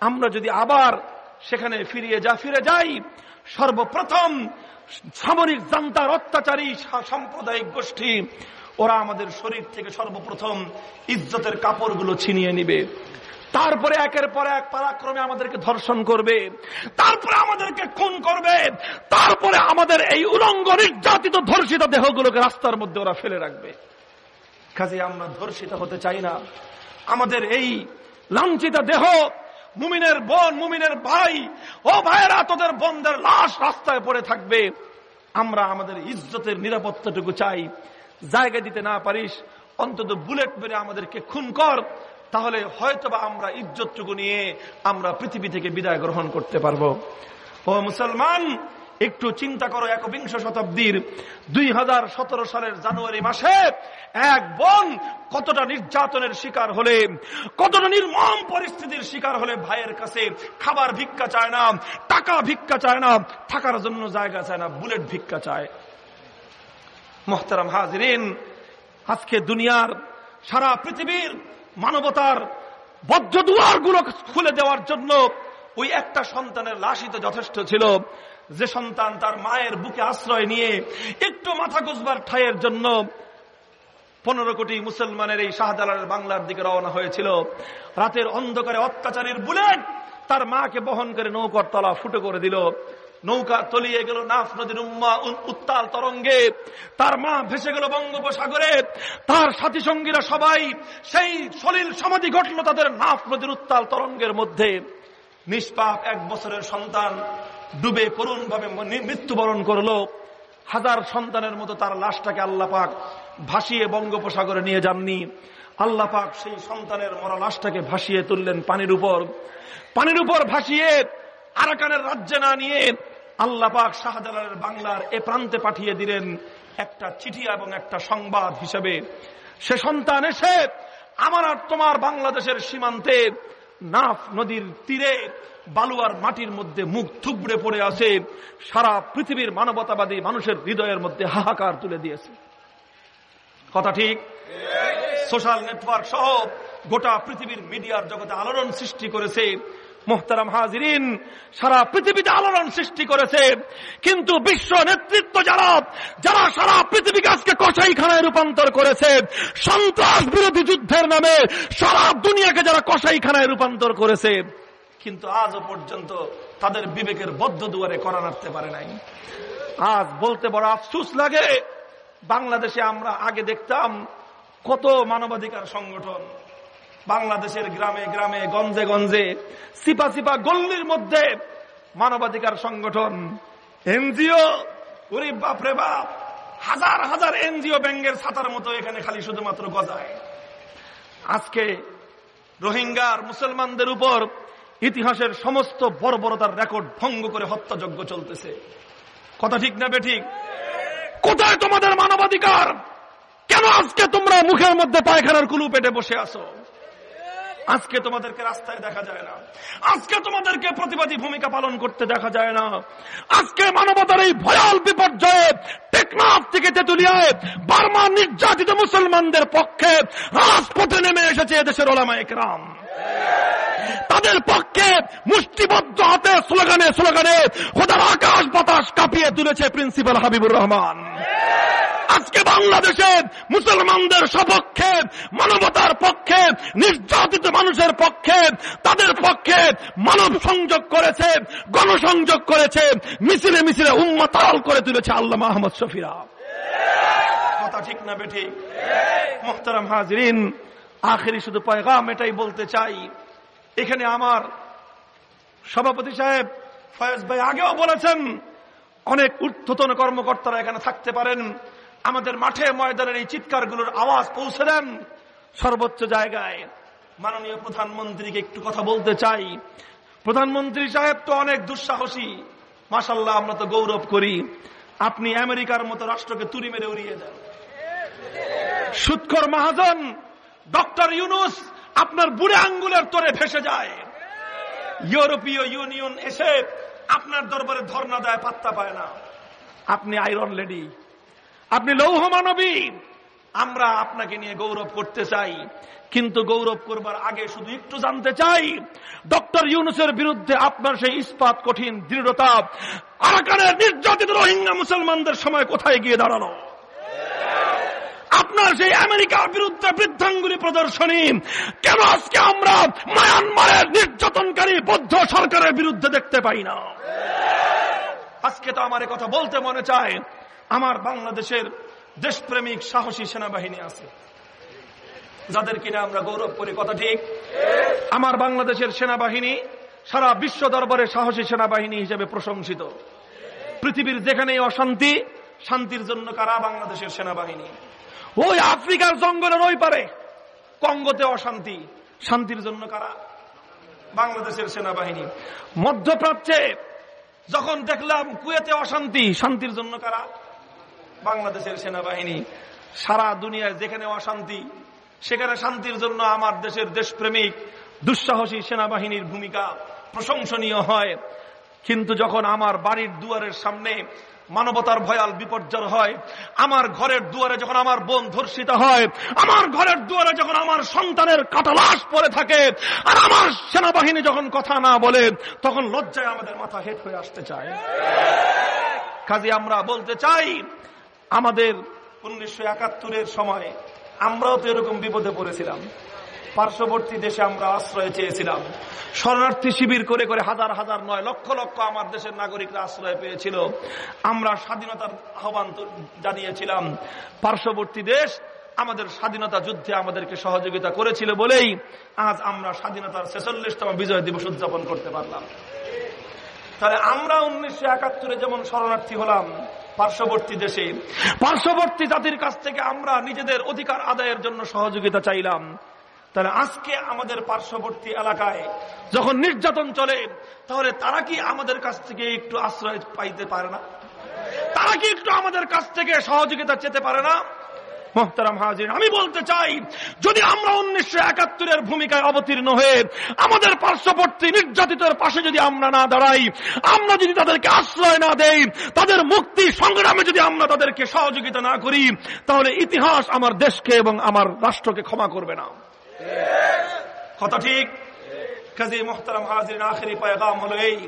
আমরা যদি আবার সেখানে ফিরিয়ে যা, ফিরে যাই, সর্বপ্রথম সামরিক জান্তার অত্যাচারী সাম্প্রদায়িক গোষ্ঠী, ওরা আমাদের শরীর থেকে সর্বপ্রথম ইজ্জতের কাপড়গুলো ছিনিয়ে নিবে। তারপরে একের পর এক পারাক্রমে আমাদেরকে ধর্ষণ করবে। তারপরে আমাদেরকে খুন করবে। তারপরে আমাদের এই উলঙ্গ নির্যাতিত ধর্ষিত দেহগুলোকে রাস্তার মধ্যে ওরা ফেলে রাখবে। কাজে আমরা ধর্ষিত হতে চাই না। আমাদের এই লাঞ্ছিত দেহ মুমিনের বোন, মুমিনের ভাই, ও ভাইরা তোদের বোনদের লাশ রাস্তায় পড়ে থাকবে। আমরা আমাদের ইজ্জতের নিরাপত্তাটুকু চাই। জায়গা দিতে না পারিস, অন্তত বুলেট মেরে আমাদেরকে খুন কর। তাহলে হয়তোবা আমরা ইজ্জতটুকু নিয়ে আমরা পৃথিবী থেকে বিদায় গ্রহণ করতে পারব। ও মুসলমান একটু চিন্তা করো একবিংশ শতাব্দীর দুই হাজার সতেরো সালের জানুয়ারি মাসে এক বোন কতটা নির্যাতনের শিকার হলে, কতটা নির্মম পরিস্থিতির শিকার হলে ভাইয়ের কাছে খাবার ভিক্ষা চায় না, টাকা ভিক্ষা চায় না, থাকার জন্য জায়গা চায় না, বুলেট ভিক্ষা চায়। মোহতারাম হাজরিন, আজকে দুনিয়ার সারা পৃথিবীর মানবতার বদ্ধ দুয়ারগুলো খুলে দেওয়ার জন্য ওই একটা সন্তানের লাশই তো যথেষ্ট ছিল। যে সন্তান তার মায়ের বুকে আশ্রয় নিয়ে একটু মাথা গুজবার ঠাইয়ের জন্য পনেরো কোটি মুসলমানের এই শাহজালালের বাংলার দিকে রওনা হয়েছিল। রাতের অন্ধকারে অত্যাচারীর বুলেট তার মাকে বহন করে নৌকার তলা ফুটো করে দিল। নৌকা তলিয়ে গেল নাফ নদীর উম্মা উত্তাল তরঙ্গে। তার মা ভেসে গেল বঙ্গোপসাগরে। তার সাথী সঙ্গীরা সবাই সেই সলিল সমাধি ঘটল তাদের নাফ নদীর উত্তাল তরঙ্গের মধ্যে। নিষ্পাপ এক বছরের সন্তান ডুবে করুণ ভাবে মৃত্যুবরণ করল। হাজার সন্তানের মতো তার লাশটাকে আল্লাহ পাক ভাসিয়ে বঙ্গোপসাগরে নিয়ে যাননি। আল্লাহ পাক সেই সন্তানের মরা লাশটাকে ভাসিয়ে তুললেন পানির উপর। পানির উপর ভাসিয়ে আরাকানের রাজ্যে না নিয়ে আল্লাহ পাক শাহজালালের বাংলার এ প্রান্তে পাঠিয়ে দিলেন একটা চিঠি এবং একটা সংবাদ হিসেবে। সে সন্তান এসে, আমার আর তোমার বাংলাদেশের সীমান্তে নাফ নদীর তীরে বালুয়ার মাটির মধ্যে মুখ থুবড়ে পড়ে আছে, সারা পৃথিবীর মানবতাবাদী মানুষের হৃদয়ের মধ্যে হাহাকার তুলে দিয়েছে। কথা ঠিক? সোশ্যাল নেটওয়ার্ক সহ গোটা পৃথিবীর মিডিয়ার জগতে আলোড়ন সৃষ্টি করেছে। মোহতারাম হাজিরিন, সারা পৃথিবীতে আলোড়ন সৃষ্টি করেছে। কিন্তু বিশ্ব নেতৃত্ব যারা যারা সারা পৃথিবীকে আজকে কসাইখানায় রূপান্তর করেছে, সন্ত্রাস বিরোধী যুদ্ধের নামে সারা দুনিয়াকে যারা কসাইখানায় রূপান্তর করেছে কিন্তু আজও পর্যন্ত তাদের বিবেকের বদ্ধ দুয়ারে করা নাড়তে পারে নাই। আজ বলতে বড় আফসুস লাগে, বাংলাদেশে আমরা আগে দেখতাম কত মানবাধিকার সংগঠন বাংলাদেশের গ্রামে গ্রামে, গঞ্জে গঞ্জে, সিপা সিপা গল্লির মধ্যে মানবাধিকার সংগঠন, এনজিও গরিব বাপরে বাপ, হাজার হাজার এনজিও ব্যাঙ্গের ছাতার মতো এখানে খালি শুধুমাত্র গজায়। আজকে রোহিঙ্গার, মুসলমানদের উপর ইতিহাসের সমস্ত বর্বরতার রেকর্ড ভঙ্গ করে হত্যাযজ্ঞ চলতেছে। কথা ঠিক না বেঠিক? কোথায় তোমাদের মানবাধিকার? কেন আজকে তোমরা মুখের মধ্যে পায়খানার কুলু পেটে বসে আছো? আজকে তোমাদেরকে রাস্তায় দেখা যায় না। আজকে তোমাদেরকে প্রতিবাদী ভূমিকা পালন করতে দেখা যায় না। আজকে মানবতার এই ভয়াল বিপর্যয়ে টেকনাফ থেকে তেতুলিয়ায় বার্মা নির্যাতিত মুসলমানদের পক্ষে রাজপথে নেমে এসেছে এদেশের ওলামা একরাম তাদের পক্ষে মুষ্টিবদ্ধ হাতে স্লোগানে স্লোগানে খোদার আকাশ বাতাস কাঁপিয়ে তুলেছে প্রিন্সিপাল হাবিবুর রহমান। আজকে বাংলাদেশে মুসলমানদের সপক্ষে মানবতার পক্ষে নির্যাতিত মানুষের পক্ষে তাদের পক্ষে মানব সংযোগ করেছে গণসংযোগ করেছে মিছিলে মিছিলে উম্মতাল করে তুলেছে আল্লাহ মাহমদ শফিরা। কথা ঠিক না বেঠি মোহতারাম হাজরিন আখেরি শুধু পয়গাম এটাই বলতে চাই। এখানে আমার সভাপতি সাহেব ফয়েজ ভাই আগেও বলেছেন, অনেক ঊর্ধ্বতন কর্মকর্তারা এখানে থাকতে পারেন। আমাদের মাঠে ময়দানের এই চিৎকারগুলোর আওয়াজ পৌঁছে দেন সর্বোচ্চ জায়গায়। মাননীয় প্রধানমন্ত্রীকে একটু কথা বলতে চাই। প্রধানমন্ত্রী সাহেব তো অনেক দুঃসাহসী। মাসাল্লাহ আমরা তো গৌরব করি। আপনি আমেরিকার মতো রাষ্ট্রকে তুরি মেরে উড়িয়ে দেন। সুৎকর মহাজন, ডক্টর ইউনুস আপনার বুড়ে আঙ্গুলের তোরে ভেসে যায়। ইউরোপীয় ইউনিয়ন এসে আপনার দরবারে ধর্ণা দেয়, পাত্তা পায় না। আপনি আইরন লেডি, আপনি লৌহ মানবী আমরা আপনাকে নিয়ে গৌরব করতে চাই, কিন্তু গৌরব করবার আগে শুধু একটু জানতে চাই, ডক্টর ইউনুসের বিরুদ্ধে আপনার সেই ইস্পাত কঠিন দৃঢ়তা, আরাকানের নির্যাতিত রোহিঙ্গা মুসলমানদের সময় কোথায় গিয়ে দাঁড়ানো আপনার সেই আমেরিকার বিরুদ্ধে বৃদ্ধাঙ্গুলি প্রদর্শনী। কেন আজকে আমরা মায়ানমারের নির্যাতনকারী বৌদ্ধ সরকারের বিরুদ্ধে দেখতে পাই না? আজকে তো আমার কথা বলতে মনে চায়, আমার বাংলাদেশের দেশপ্রেমিক সাহসী সেনাবাহিনী আছে। যাদের কিনা আমরা গৌরব করি, কথা ঠিক? আমার বাংলাদেশের সেনাবাহিনী সারা বিশ্ব দরবারে সাহসী সেনাবাহিনী হিসেবে প্রশংসিত। পৃথিবীর যেখানেই অশান্তি, শান্তির জন্য কারা বাংলাদেশের সেনাবাহিনী? ওই আফ্রিকার জঙ্গলের ওই পারে। কঙ্গোতে অশান্তি। শান্তির জন্য কারা? বাংলাদেশের সেনাবাহিনী। মধ্যপ্রাচ্যে যখন দেখলাম কুয়েতে অশান্তি, শান্তির জন্য কারা? বাংলাদেশের সেনাবাহিনী। সারা দুনিয়ায় যেখানে অশান্তি, সেখানে শান্তির জন্য আমার দেশের দেশপ্রেমিক, দুঃসাহসী সেনাবাহিনীর ভূমিকা প্রশংসনীয় হয়। কিন্তু যখন আমার বাড়ির দুয়ারের সামনে মানবতার ভয়াল বিপর্যয় হয়, আমার ঘরের দুয়ারে যখন আমার বোন ধর্ষিত হয়, আমার ঘরের দুয়ারে যখন আমার সন্তানের কাটালাশ পরে থাকে, আর আমার সেনাবাহিনী যখন কথা না বলে, তখন লজ্জায় আমাদের মাথা হেট হয়ে আসতে চায়। কাজে আমরা বলতে চাই, আমাদের উনিশশো একাত্তরের সময় আমরাও তো এরকম বিপদে পড়েছিলাম। পার্শ্ববর্তী দেশে আমরা আশ্রয় চেয়েছিলাম। শরণার্থী শিবির করে করে হাজার হাজার নয় লক্ষ লক্ষ আমার দেশের নাগরিকরা আশ্রয় পেয়েছিল। আমরা স্বাধীনতার আহ্বান জানিয়েছিলাম। পার্শ্ববর্তী দেশ আমাদের স্বাধীনতা যুদ্ধে আমাদেরকে সহযোগিতা করেছিল বলেই আজ আমরা স্বাধীনতার ছেচল্লিশতম বিজয় দিবস উদযাপন করতে পারলাম। তাহলে আমরা উনিশশো একাত্তরে যেমন শরণার্থী হলাম পার্শ্ববর্তী দেশে, পার্শ্ববর্তী জাতির কাছ থেকে আমরা নিজেদের অধিকার আদায়ের জন্য সহযোগিতা চাইলাম। তাহলে আজকে আমাদের পার্শ্ববর্তী এলাকায় যখন নির্যাতন চলে, তাহলে তারা কি আমাদের কাছ থেকে একটু আশ্রয় পাইতে পারে না? তারা কি একটু আমাদের কাছ থেকে সহযোগিতা চেতে পারে না? মোহতারাম হাজির আমি বলতে চাই, যদি আমরা উনিশশো একাত্তরের ভূমিকায় অবতীর্ণ হয়ে আমাদের পার্শ্ববর্তী নির্যাতিতের পাশে যদি আমরা না দাঁড়াই, আমরা যদি তাদেরকে আশ্রয় না দেই, তাদের মুক্তি সংগ্রামে যদি আমরা তাদেরকে সহযোগিতা না করি, তাহলে ইতিহাস আমার দেশকে এবং আমার রাষ্ট্রকে ক্ষমা করবে না। কথা ঠিক? কাজী মোহতারাম হাজির আখেরি পায়গাম হলো এই।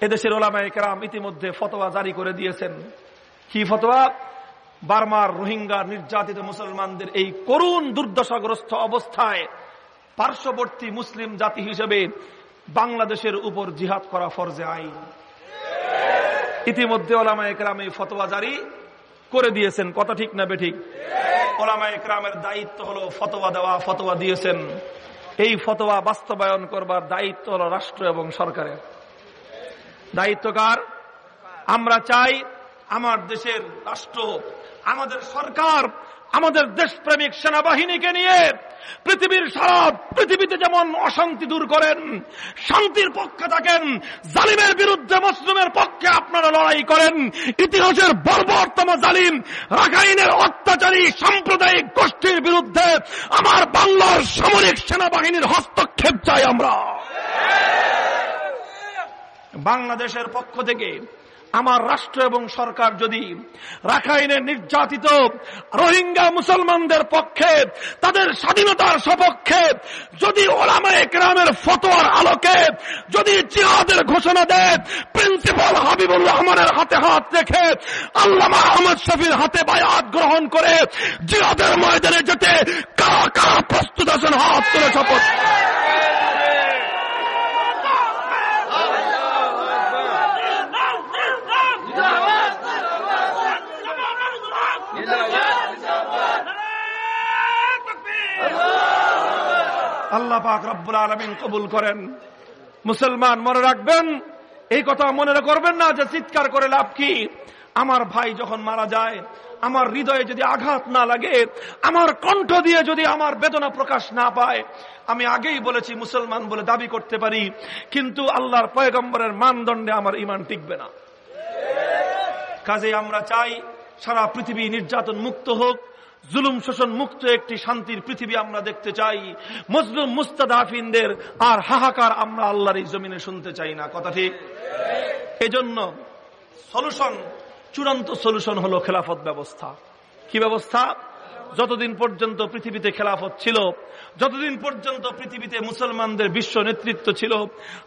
এদেশের ওলামায় কেরাম ইতিমধ্যে ফতোয়া জারি করে দিয়েছেন। কি ফতোয়া? বার্মার রোহিঙ্গা নির্যাতিত মুসলমানদের এই করুণ দুর্দশাগ্রস্ত অবস্থায় পার্শ্ববর্তী মুসলিম জাতি হিসেবে বাংলাদেশের উপর জিহাদ করা ফরজে আইন। ইতিমধ্যে ওলামা একরাম এই ফতোয়া জারি। করে দিয়েছেন, কথা ঠিক না বেঠিক? ওলামা একরামের দায়িত্ব হলো ফতোয়া দেওয়া, ফতোয়া দিয়েছেন। এই ফতোয়া বাস্তবায়ন করবার দায়িত্ব হলো রাষ্ট্র এবং সরকারের। দায়িত্বকার আমরা চাই আমার দেশের রাষ্ট্র, আমাদের সরকার আমাদের দেশপ্রেমিক সেনাবাহিনীকে নিয়ে পৃথিবীর সারা পৃথিবীতে যেমন অশান্তি দূর করেন, শান্তির পক্ষে থাকেন, জালিমের বিরুদ্ধে মুসলিমের পক্ষে আপনারা লড়াই করেন, ইতিহাসের বর্বরতম জালিম, রাখাইনের অত্যাচারী, সাম্প্রদায়িক গোষ্ঠীর বিরুদ্ধে আমার বাংলার সামরিক সেনাবাহিনীর হস্তক্ষেপ চাই আমরা। বাংলাদেশের পক্ষ থেকে আমার রাষ্ট্র এবং সরকার যদি রাখাইনে নির্যাতিত রোহিঙ্গা মুসলমানদের পক্ষে, তাদের স্বাধীনতার সপক্ষে, যদি ওলামা একরামের ফতোয়ার আলোকে, যদি জিহাদের ঘোষণা দেয়, প্রিন্সিপাল হাবিবুর রহমানের হাতে হাত রেখে, আল্লামা আহমদ শফির হাতে বায়াত গ্রহণ করে জিহাদের ময়দানে যেতে কারা কারা প্রস্তুত আছেন? হাত তুলে শপথ। আল্লাহ পাক রব্বুল আলমিন কবুল করেন। মুসলমান মনে রাখবেন, এই কথা মনে করবেন না যে চিৎকার করে লাভ কি? আমার ভাই যখন মারা যায়, আমার হৃদয়ে যদি আঘাত না লাগে, আমার কণ্ঠ দিয়ে যদি আমার বেদনা প্রকাশ না পায়, আমি আগেই বলেছি মুসলমান বলে দাবি করতে পারি, কিন্তু আল্লাহর পয়গম্বরের মানদণ্ডে আমার ইমান টিকবে না। কাজে আমরা চাই সারা পৃথিবী নির্যাতন মুক্ত হোক জুলুম শোষণ মুক্ত একটি শান্তির পৃথিবী আমরা দেখতে চাই। মজলুম মুস্তাদাফিনদের আর হাহাকার আমরা আল্লাহর এই জমিনে শুনতে চাই না। কথা ঠিক? এজন্য সলিউশন চূড়ান্ত সলিউশন হলো খেলাফত ব্যবস্থা। কি ব্যবস্থা? যতদিন পর্যন্ত পৃথিবীতে খেলাফত ছিল, যতদিন পর্যন্ত পৃথিবীতে মুসলমানদের বিশ্ব নেতৃত্ব ছিল,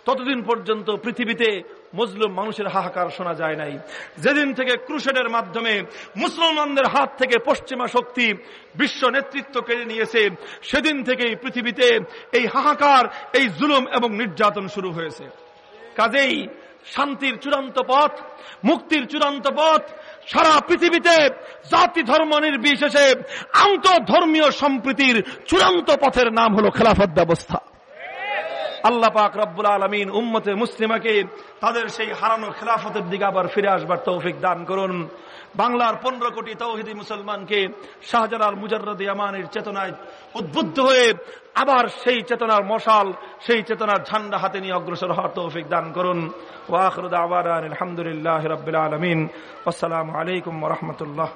ততদিন পর্যন্ত পৃথিবীতে মুসলিম মানুষের হাহাকার শোনা যায় নাই। যেদিন থেকে ক্রুশেডের মাধ্যমে মুসলমানদের হাত থেকে পশ্চিমা শক্তি বিশ্ব নেতৃত্ব কেড়ে নিয়েছে, সেদিন থেকেই পৃথিবীতে এই হাহাকার, এই জুলুম এবং নির্যাতন শুরু হয়েছে। কাজেই শান্তির চূড়ান্ত পথ, মুক্তির চূড়ান্ত পথ সারা পৃথিবীতে জাতি ধর্ম নির্বিশেষে আন্তঃধর্মীয় সম্প্রীতির চূড়ান্ত পথের নাম হলো খেলাফত ব্যবস্থা। আল্লাহ পাক রব্বুল আলমিন উম্মতে মুসলিমাকে তাদের সেই হারানো খেলাফতের দিকে আবার ফিরে আসবার তৌফিক দান করুন। বাংলার পনেরো কোটি তৌহিদি মুসলমানকে শাহজালাল মুজারদ ইয়ামানের চেতনায় উদ্বুদ্ধ হয়ে আবার সেই চেতনার মশাল, সেই চেতনার ঝান্ডা হাতে নিয়ে অগ্রসর হওয়ার তৌফিক দান করুন। আবার আলহামদুলিল্লাহ রবিলমিন আসসালাম আলাইকুম রহমতুল্লাহ।